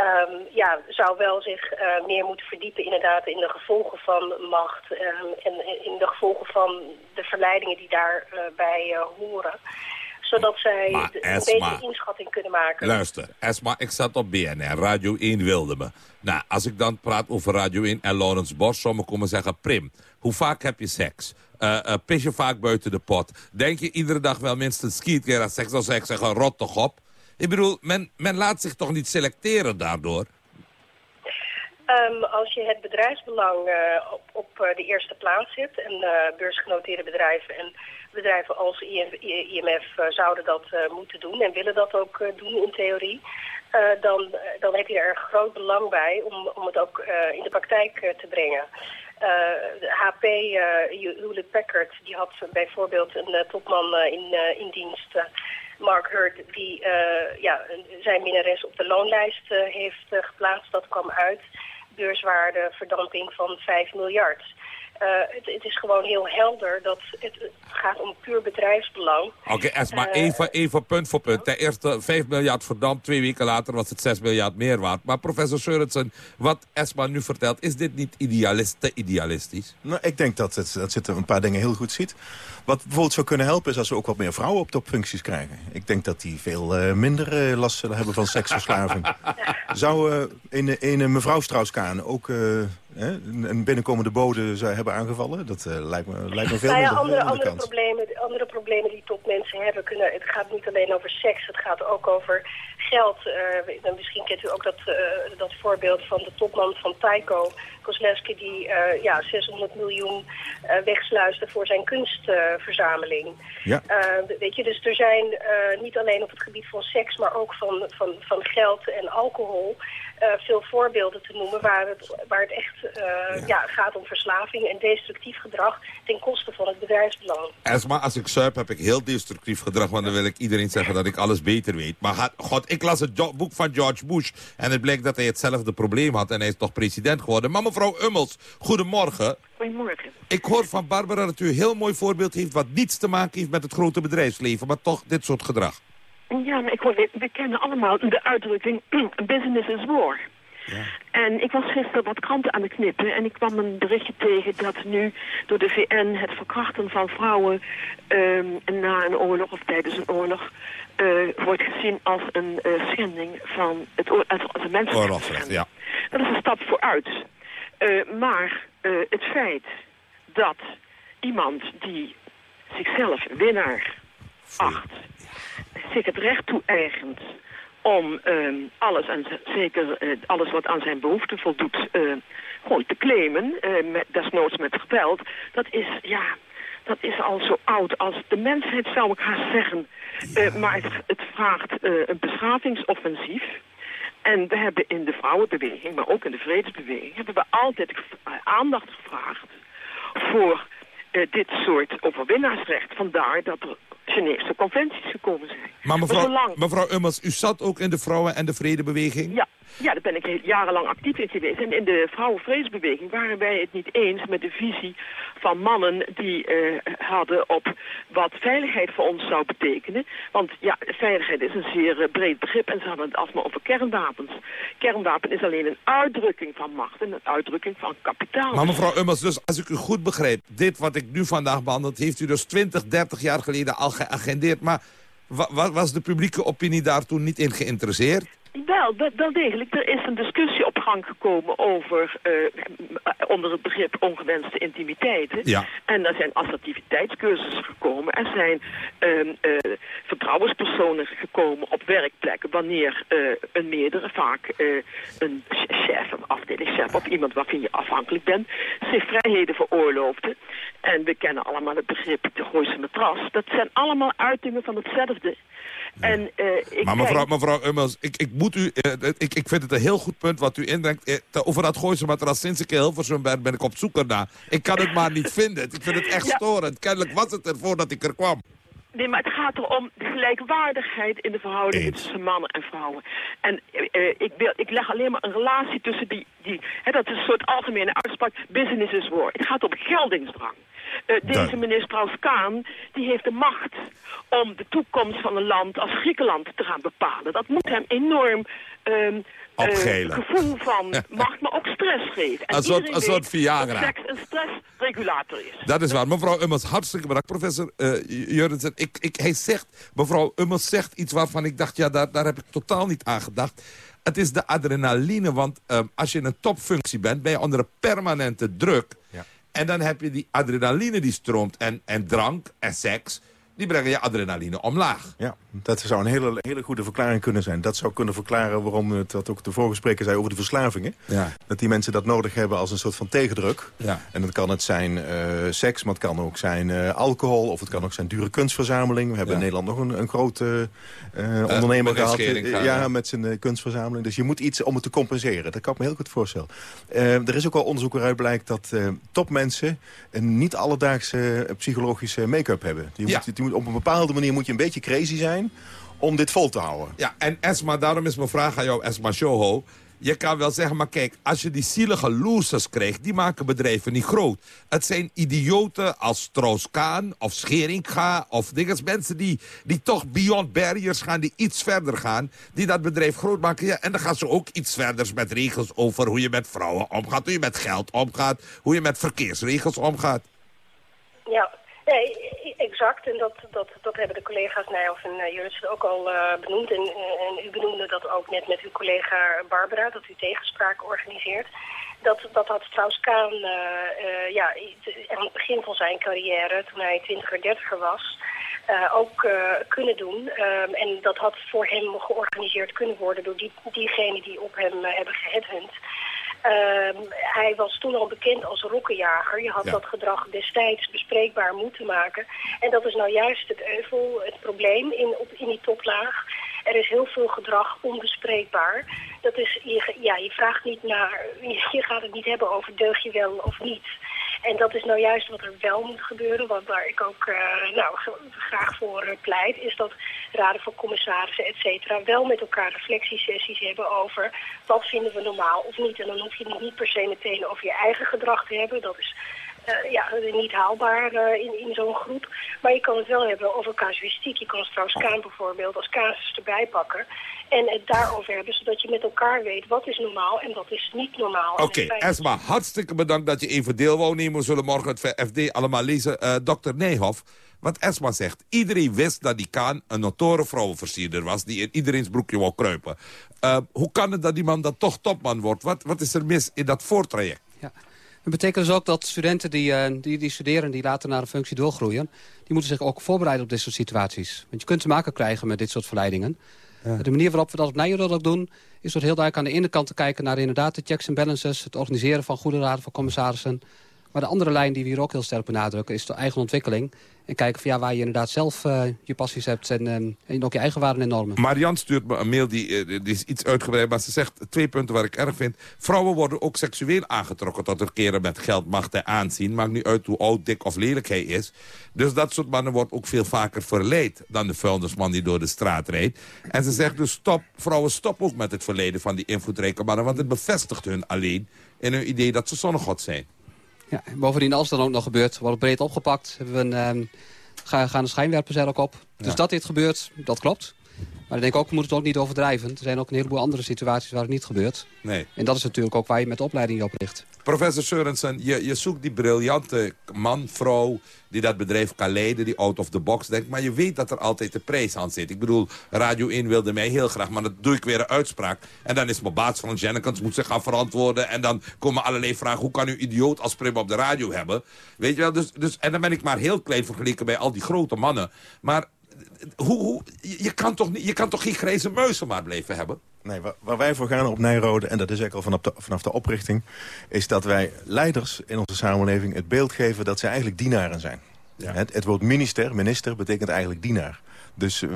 Ehm, ja, zou wel zich eh, meer moeten verdiepen inderdaad in de gevolgen van macht ehm, en in de gevolgen van de verleidingen die daarbij uh, horen zodat zij Maar, de- een betere inschatting kunnen maken. Luister, Esma, ik zat op BNR. Radio 1 wilde me. Nou, als ik dan praat over Radio 1 en Lawrence Bos... sommigen komen zeggen, Prim, hoe vaak heb je seks? Eh eh, pis je vaak buiten de pot? Denk je iedere dag wel minstens skiet keer aan seks? Dan zou ik zeggen, rot toch op? Ik bedoel, men, men laat zich toch niet selecteren daardoor? Ehm, als je het bedrijfsbelang eh, op, op eh, de eerste plaats zet en eh, beursgenoteerde bedrijven en bedrijven als IMF zouden dat moeten doen en willen dat ook doen in theorie, dan, dan heb je er groot belang bij om, om het ook in de praktijk te brengen. De HP, Hewlett Packard, die had bijvoorbeeld een topman in, in dienst, Mark Hurd, die eh, ja, zijn minnares op de loonlijst eh, heeft eh, geplaatst. Dat kwam uit. Beurswaarde verdamping van 5 miljard. Eh, het, het is gewoon heel helder dat het, gaat om puur bedrijfsbelang. Oké, Esma, Eh, even, even punt voor punt. Ten eerste 5 miljard verdampt, twee weken later was het 6 miljard meer waard. Maar professor Sørensen, wat Esma nu vertelt, is dit niet idealist, te idealistisch? Nou, ik denk dat het, dat zit er een paar dingen heel goed ziet. Wat bijvoorbeeld zou kunnen helpen is als we ook wat meer vrouwen op topfuncties krijgen. Ik denk dat die veel eh, minder eh, last zullen hebben van seksverslaving. Zou een, een mevrouw Strauss-Kaan ook eh, hè, een binnenkomende bode zou hebben aangevallen? Dat eh, lijkt, me, lijkt me veel nou ja, minder andere, andere, problemen, andere problemen die topmensen hebben kunnen... Het gaat niet alleen over seks, het gaat ook over geld. Dan misschien kent u ook dat, eh, dat voorbeeld van de topman van Tyco, Kozlowski... die ja, 600 miljoen wegsluisde voor zijn kunstverzameling. Ja. Weet je, dus er zijn niet alleen op het gebied van seks... maar ook van, van, van geld en alcohol... eh, veel voorbeelden te noemen waar het, waar het echt eh, ja. gaat om verslaving en destructief gedrag ten koste van het bedrijfsbelang. Esma, als ik suip heb ik heel destructief gedrag... want dan wil ik iedereen zeggen dat ik alles beter weet. Maar god, ik las het boek van George Bush... en het bleek dat hij hetzelfde probleem had... en hij is toch president geworden. Maar mevrouw Ummels, goedemorgen. Goedemorgen. Ik hoor van Barbara dat u een heel mooi voorbeeld heeft... wat niets te maken heeft met het grote bedrijfsleven... maar toch dit soort gedrag. Ja, maar ik hoor, we, we kennen allemaal de uitdrukking business is war. En ik was gisteren wat kranten aan het knippen en ik kwam een berichtje tegen dat nu door de VN het verkrachten van vrouwen ehm, na een oorlog of tijdens een oorlog eh, wordt gezien als een eh, schending van het, een mensenrecht. Ja. Dat is een stap vooruit. Eh, maar het feit dat iemand die zichzelf winnaar acht, zich het recht toe-eigent om ehm, alles, en zeker eh, alles wat aan zijn behoeften voldoet, eh, gewoon te claimen, eh, met, desnoods met geweld, dat is, ja, dat is al zo oud als de mensheid, zou ik haast zeggen. Maar het, het vraagt een beschavingsoffensief. En we hebben in de vrouwenbeweging, maar ook in de vredesbeweging, hebben we altijd aandacht gevraagd voor dit soort overwinnaarsrecht. Vandaar dat er Geneefse conventies gekomen zijn. Maar mevrouw, mevrouw Ummels, u zat ook in de vrouwen- en de vredebeweging? Ja, ja, daar ben ik jarenlang actief in geweest. En in de vrouwenvredesbeweging waren wij het niet eens met de visie van mannen die eh, hadden op wat veiligheid voor ons zou betekenen. Want ja, veiligheid is een zeer eh, breed begrip en ze hadden het alsmaar over kernwapens. Kernwapen is alleen een uitdrukking van macht en een uitdrukking van kapitaal. Maar mevrouw Ummels, dus als ik u goed begrijp... dit wat ik nu vandaag behandeld... heeft u dus 20, 30 jaar geleden al geagendeerd. Maar wa- wa- was de publieke opinie daar toen niet in geïnteresseerd? Wel, wel, degelijk. Er is een discussie op gang gekomen over, eh, onder het begrip ongewenste intimiteiten. Ja. En er zijn assertiviteitscursussen gekomen. Er zijn ehm, eh, vertrouwenspersonen gekomen op werkplekken wanneer eh, een meerdere, vaak een chef, een afdelingschef of iemand waarvan je afhankelijk bent, zich vrijheden veroorloofde. En we kennen allemaal het begrip de Gooise matras. Dat zijn allemaal uitingen van hetzelfde. En, eh, ik maar mevrouw, mevrouw Ummels, ik, ik, moet u, eh, ik, ik vind het een heel goed punt wat u inbrengt. Eh, over dat Gooise matras sinds ik in Hilversum ben, ben ik op zoek ernaar. Ik kan het maar niet vinden. Ik vind het echt Ja. storend. Kennelijk was het er voordat ik er kwam. Nee, maar het gaat erom de gelijkwaardigheid in de verhoudingen tussen mannen en vrouwen. En ik, wil, ik leg alleen maar een relatie tussen die... die hè, dat is een soort algemene uitspraak, business is war. Het gaat om geldingsdrang. Eh, deze Duidelijk. meneer Strauss-Kaan, die heeft de macht om de toekomst van een land als Griekenland te gaan bepalen. Dat moet hem enorm ehm, eh, gevoel van macht, maar ook stress geven. En Een soort- een soort weet Viagra. Dat seks een stressregulator is. Dat is waar. Mevrouw Ummels, hartstikke bedankt. Professor uh, Jurgensen, ik, ik, hij zegt, mevrouw Ummels zegt iets waarvan ik dacht... ja, daar, daar heb ik totaal niet aan gedacht. Het is de adrenaline, want um, als je in een topfunctie bent... ben je onder een permanente druk. Ja. En dan heb je die adrenaline die stroomt en, en drank en seks... die brengen je adrenaline omlaag. Ja, dat zou een hele, hele goede verklaring kunnen zijn. Dat zou kunnen verklaren waarom het, wat ook de vorige spreker zei over de verslavingen. Ja. Dat die mensen dat nodig hebben als een soort van tegendruk. Ja. En dan kan het zijn uh, seks, maar het kan ook zijn uh, alcohol... of het kan ook zijn dure kunstverzameling. We hebben Ja. in Nederland nog een, een grote uh, ondernemer gehad. Ja, met zijn kunstverzameling. Dus je moet iets om het te compenseren. Dat kan ik me heel goed voorstellen. Er is ook wel onderzoek waaruit blijkt dat topmensen... een niet alledaagse psychologische make-up hebben. Die moet, die moet, op een bepaalde manier moet je een beetje crazy zijn om dit vol te houden. Ja, en Esma, daarom is mijn vraag aan jou, Esma Shoho. Je kan wel zeggen, maar kijk, als je die zielige losers krijgt... die maken bedrijven niet groot. Het zijn idioten als Strauss-Kaan of Scheringa of dinges. Mensen die, die toch beyond barriers gaan, die iets verder gaan... die dat bedrijf groot maken. Ja, en dan gaan ze ook iets verder met regels over hoe je met vrouwen omgaat... hoe je met geld omgaat, hoe je met verkeersregels omgaat. Ja, nee, exact. En dat, dat, dat hebben de collega's Nijhoff en uh, Jurgen ook al uh, benoemd. En, en u benoemde dat ook net met uw collega Barbara, dat u tegenspraak organiseert. Dat, dat had Strauss-Kaan uh, uh, ja, aan het begin van zijn carrière, toen hij 20er, 30er was, uh, ook kunnen doen. Um, en dat had voor hem georganiseerd kunnen worden door die, diegenen die op hem hebben geheadhunt. Um, hij was toen al bekend als rokkenjager. Je had Ja. dat gedrag destijds bespreekbaar moeten maken. En dat is nou juist het euvel, het probleem in, op, in die toplaag. Er is heel veel gedrag onbespreekbaar. Dat is, je, ja, je vraagt niet naar, je gaat het niet hebben over deug je wel of niet. En dat is nou juist wat er wel moet gebeuren, wat waar ik ook uh, nou, graag voor uh, pleit, is dat raden van commissarissen, et cetera, wel met elkaar reflectiesessies hebben over wat vinden we normaal of niet. En dan hoef je het niet per se meteen over je eigen gedrag te hebben, dat is uh, ja, niet haalbaar uh, in, in zo'n groep. Maar je kan het wel hebben over casuïstiek. Je kan Strauss-Kaan bijvoorbeeld als casus erbij pakken. En het daarover hebben, zodat je met elkaar weet wat is normaal en wat is niet normaal. Oké, okay, Esma, hartstikke bedankt dat je even deel wou nemen. We zullen morgen het FD allemaal lezen. Uh, Dr. Nijhoff, wat Esma zegt. Iedereen wist dat die Kaan een notoire vrouwenversierder was... die in iedereen's broekje wou kruipen. Uh, hoe kan het dat die man dan toch topman wordt? Wat, wat is er mis in dat voortraject? Ja. Dat betekent dus ook dat studenten die, uh, die, die studeren... die later naar een functie doorgroeien... die moeten zich ook voorbereiden op dit soort situaties. Want je kunt te maken krijgen met dit soort verleidingen. Ja. De manier waarop we dat op Nijrode ook doen... is door heel duidelijk aan de ene kant te kijken naar inderdaad de checks en balances... het organiseren van goede raden van commissarissen. Maar de andere lijn die we hier ook heel sterk benadrukken... is de eigen ontwikkeling. En kijken van, ja, waar je inderdaad zelf uh, je passies hebt... En, um, en ook je eigen waarden en normen. Marianne stuurt me een mail, die, uh, die is iets uitgebreid... maar ze zegt twee punten waar ik erg vind. Vrouwen worden ook seksueel aangetrokken tot een keren met geld, macht en aanzien. Maakt niet uit hoe oud, dik of lelijk hij is. Dus dat soort mannen wordt ook veel vaker verleid... dan de vuilnisman die door de straat rijdt. En ze zegt dus stop, vrouwen stop ook met het verleden van die invloedrijke mannen... want het bevestigt hun alleen in hun idee dat ze zonnegod zijn. Ja, bovendien, als het dan ook nog gebeurt, wordt het breed opgepakt. Hebben we een, um, gaan de schijnwerpers er ook op. Dus Ja. dat dit gebeurt, dat klopt. Maar ik denk ook, we moeten het ook niet overdrijven. Er zijn ook een heleboel andere situaties waar het niet gebeurt. Nee. En dat is natuurlijk ook waar je met de opleiding je op richt. Professor Sørensen, je, je zoekt die briljante man, vrouw... die dat bedrijf kan leiden, die out of the box denkt. Maar je weet dat er altijd de prijs aan zit. Ik bedoel, Radio 1 wilde mij heel graag, maar dan doe ik weer een uitspraak. En dan is mijn baas van Jennekens, moet zich gaan verantwoorden. En dan komen allerlei vragen, hoe kan u idioot als prim op de radio hebben? Weet je wel, dus, dus, en dan ben ik maar heel klein vergeleken bij al die grote mannen. Maar hoe, hoe, je, kan toch niet, je kan toch geen grijze muizen maar blijven hebben? Nee, waar, waar, wij voor gaan op Nijrode, en dat is eigenlijk al vanaf de, vanaf de oprichting... is dat wij leiders in onze samenleving het beeld geven dat zij eigenlijk dienaren zijn. Ja. Het, het woord minister, minister, betekent eigenlijk dienaar. Dus uh,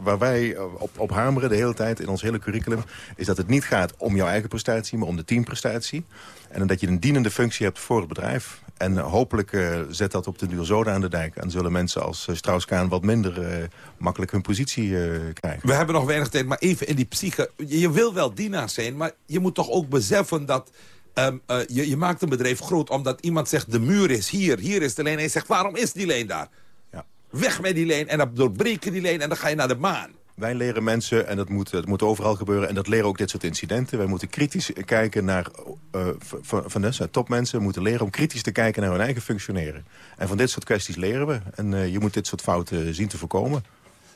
waar wij op, op hameren de hele tijd in ons hele curriculum... is dat het niet gaat om jouw eigen prestatie, maar om de teamprestatie. En dat je een dienende functie hebt voor het bedrijf. En uh, hopelijk zet dat op de duur zoden aan de dijk. En zullen mensen als uh, Strauss-Kaan wat minder makkelijk hun positie krijgen. We hebben nog weinig tijd, maar even in die psyche. Je wil wel dienaar zijn, maar je moet toch ook beseffen dat... Uh, je, je, maakt een bedrijf groot omdat iemand zegt... de muur is hier, hier is de lijn. En je zegt, waarom is die lijn daar? Weg met die lijn en dan doorbreken die lijn en dan ga je naar de maan. wij leren mensen, en dat moet, dat moet overal gebeuren... en dat leren ook dit soort incidenten. Wij moeten kritisch kijken naar... Uh, van, topmensen moeten leren om kritisch te kijken naar hun eigen functioneren. En van dit soort kwesties leren we. En uh, je moet dit soort fouten zien te voorkomen.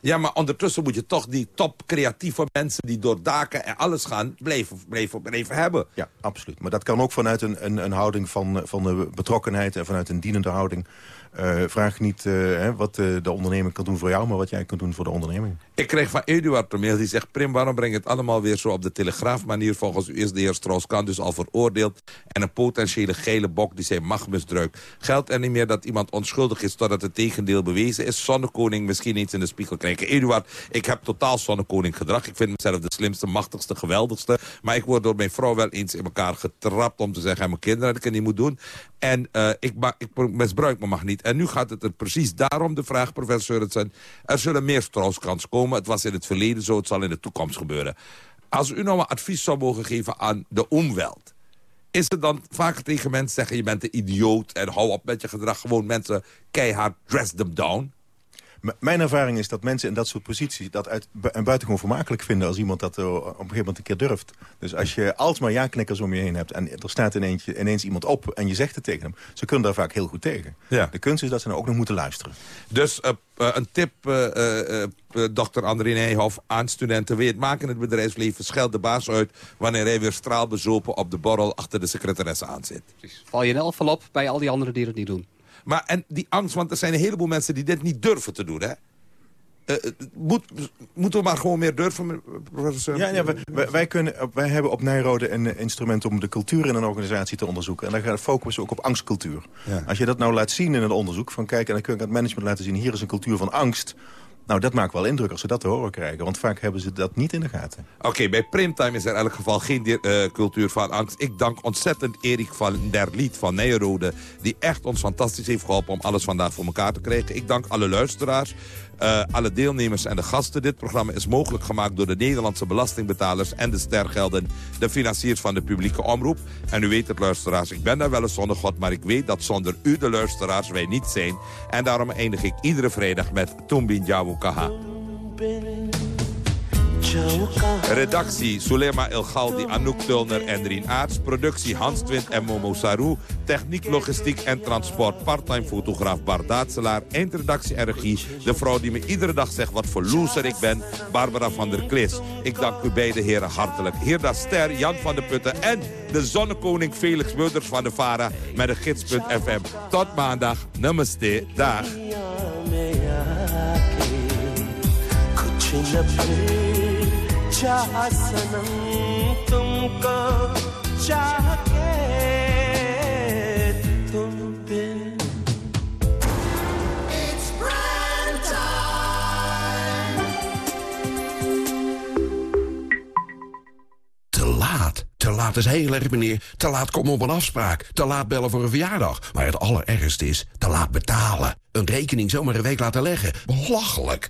Ja, maar ondertussen moet je toch die top creatieve mensen... die door daken en alles gaan, blijven, blijven, blijven hebben. Ja, absoluut. Maar dat kan ook vanuit een, een, een houding van, van de betrokkenheid... en vanuit een dienende houding. Uh, vraag niet hè, wat uh, de onderneming kan doen voor jou... maar wat jij kunt doen voor de onderneming. Ik kreeg van Eduard een mail die zegt... Prim, waarom breng je het allemaal weer zo op de telegraafmanier? Volgens u is de heer Strauss-Kahn dus al veroordeeld... en een potentiële gele bok die zijn macht misdruikt. Geldt er niet meer dat iemand onschuldig is... totdat het tegendeel bewezen is? Zonnekoning misschien eens in de spiegel kijken. Eduard, ik heb totaal zonnekoning gedrag. Ik vind mezelf de slimste, machtigste, geweldigste. Maar ik word door mijn vrouw wel eens in elkaar getrapt... om te zeggen mijn kinderen dat ik het niet moet doen. En ik, ik misbruik me mag niet. En nu gaat het er precies daarom, de vraag, professor Sørensen. Er zullen meer Strauss-Kans komen. Het was in het verleden zo, het zal in de toekomst gebeuren. Als u nou een advies zou mogen geven aan de omweld... is het dan vaker tegen mensen zeggen... je bent een idioot en hou op met je gedrag. Gewoon mensen keihard dress them down mijn ervaring is dat mensen in dat soort posities... dat uit, en buitengewoon vermakelijk vinden als iemand dat uh, op een gegeven moment een keer durft. Dus als je alsmaar ja-knikkers om je heen hebt... en er staat ineens, ineens iemand op en je zegt het tegen hem... ze kunnen daar vaak heel goed tegen. Ja. De kunst is dat ze nou ook nog moeten luisteren. Dus uh, uh, een tip, dokter André Nijhoff, aan studenten... wie het maken in het bedrijfsleven, scheld de baas uit... wanneer hij weer straalbezopen op de borrel achter de secretaresse aan zit. Val je een elf op bij al die anderen die het niet doen. Maar en die angst, want er zijn een heleboel mensen die dit niet durven te doen, hè? Uh, moet, moeten we maar gewoon meer durven, professor? Ja, ja wij, wij, kunnen, wij hebben op Nijrode een instrument om de cultuur in een organisatie te onderzoeken. En daar gaat focussen ook op angstcultuur. Ja. Als je dat nou laat zien in het onderzoek, van kijk, en dan kun je aan het management laten zien... hier is een cultuur van angst, nou, dat maakt wel indruk als ze dat te horen krijgen. Want vaak hebben ze dat niet in de gaten. Oké, bij Primtime is er in elk geval geen uh, cultuur van angst. Ik dank ontzettend Erik van der Lied van Nijrode... die echt ons fantastisch heeft geholpen om alles vandaag voor elkaar te krijgen. Ik dank alle luisteraars. Uh, alle deelnemers en de gasten. Dit programma is mogelijk gemaakt door de Nederlandse belastingbetalers... en de stergelden, de financiers van de publieke omroep. En u weet het, luisteraars, ik ben daar wel eens zonder God... maar ik weet dat zonder u, de luisteraars, wij niet zijn. En daarom eindig ik iedere vrijdag met Tumbin Jawu. Redactie Sulema El Galdi, Anouk Tulner en Rien Aarts. Productie Hans Twint en Momo Saru. Techniek, logistiek en transport. Parttime fotograaf Bart Daatselaar. Eindredactie en regie. De vrouw die me iedere dag zegt wat voor loser ik ben. Barbara van der Klis. Ik dank u beide heren hartelijk. Heer Ster, Jan van der Putten en de zonnekoning Felix Mulders van de VARA met de gids.fm. Tot maandag. Namaste. Dag. चाह सनम तुमको चाह के तुम बिन Te laat. Te laat is heel erg, meneer. Te laat komen op een afspraak. Te laat bellen voor een verjaardag. Maar het allerergste is te laat betalen. Een rekening zomaar een week laten leggen. Belachelijk.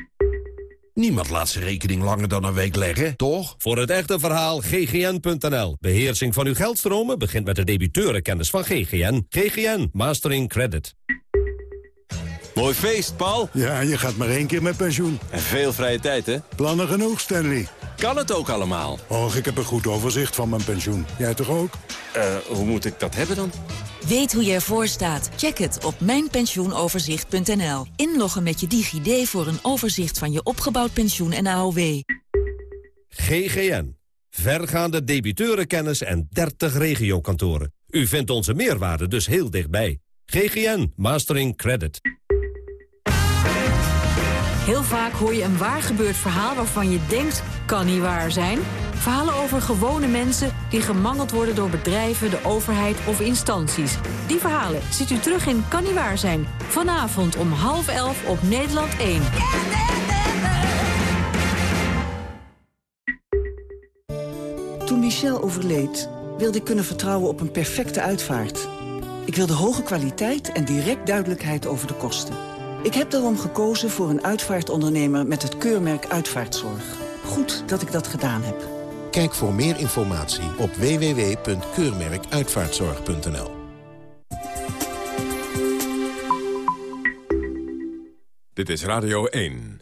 Niemand laat zijn rekening langer dan een week leggen, toch? Voor het echte verhaal ggn.nl. Beheersing van uw geldstromen begint met de debiteurenkennis van GGN. GGN Mastering Credit. Mooi feest, Paul. Ja, je gaat maar één keer met pensioen. En veel vrije tijd, hè? Plannen genoeg, Stanley. Kan het ook allemaal? Och, ik heb een goed overzicht van mijn pensioen. Jij toch ook? Eh, hoe moet ik dat hebben dan? Weet hoe je ervoor staat? Check het op mijnpensioenoverzicht.nl. Inloggen met je DigiD voor een overzicht van je opgebouwd pensioen en AOW. GGN. Vergaande debiteurenkennis en 30 regiokantoren. U vindt onze meerwaarde dus heel dichtbij. GGN Mastering Credit. Heel vaak hoor je een waar gebeurd verhaal waarvan je denkt, kan niet waar zijn. Verhalen over gewone mensen die gemangeld worden door bedrijven, de overheid of instanties. Die verhalen ziet u terug in Kan niet waar zijn. Vanavond om half elf op Nederland 1. Toen Michel overleed, wilde ik kunnen vertrouwen op een perfecte uitvaart. Ik wilde hoge kwaliteit en direct duidelijkheid over de kosten. Ik heb daarom gekozen voor een uitvaartondernemer met het keurmerk Uitvaartzorg. Goed dat ik dat gedaan heb. Kijk voor meer informatie op www.keurmerkuitvaartzorg.nl Dit is Radio 1.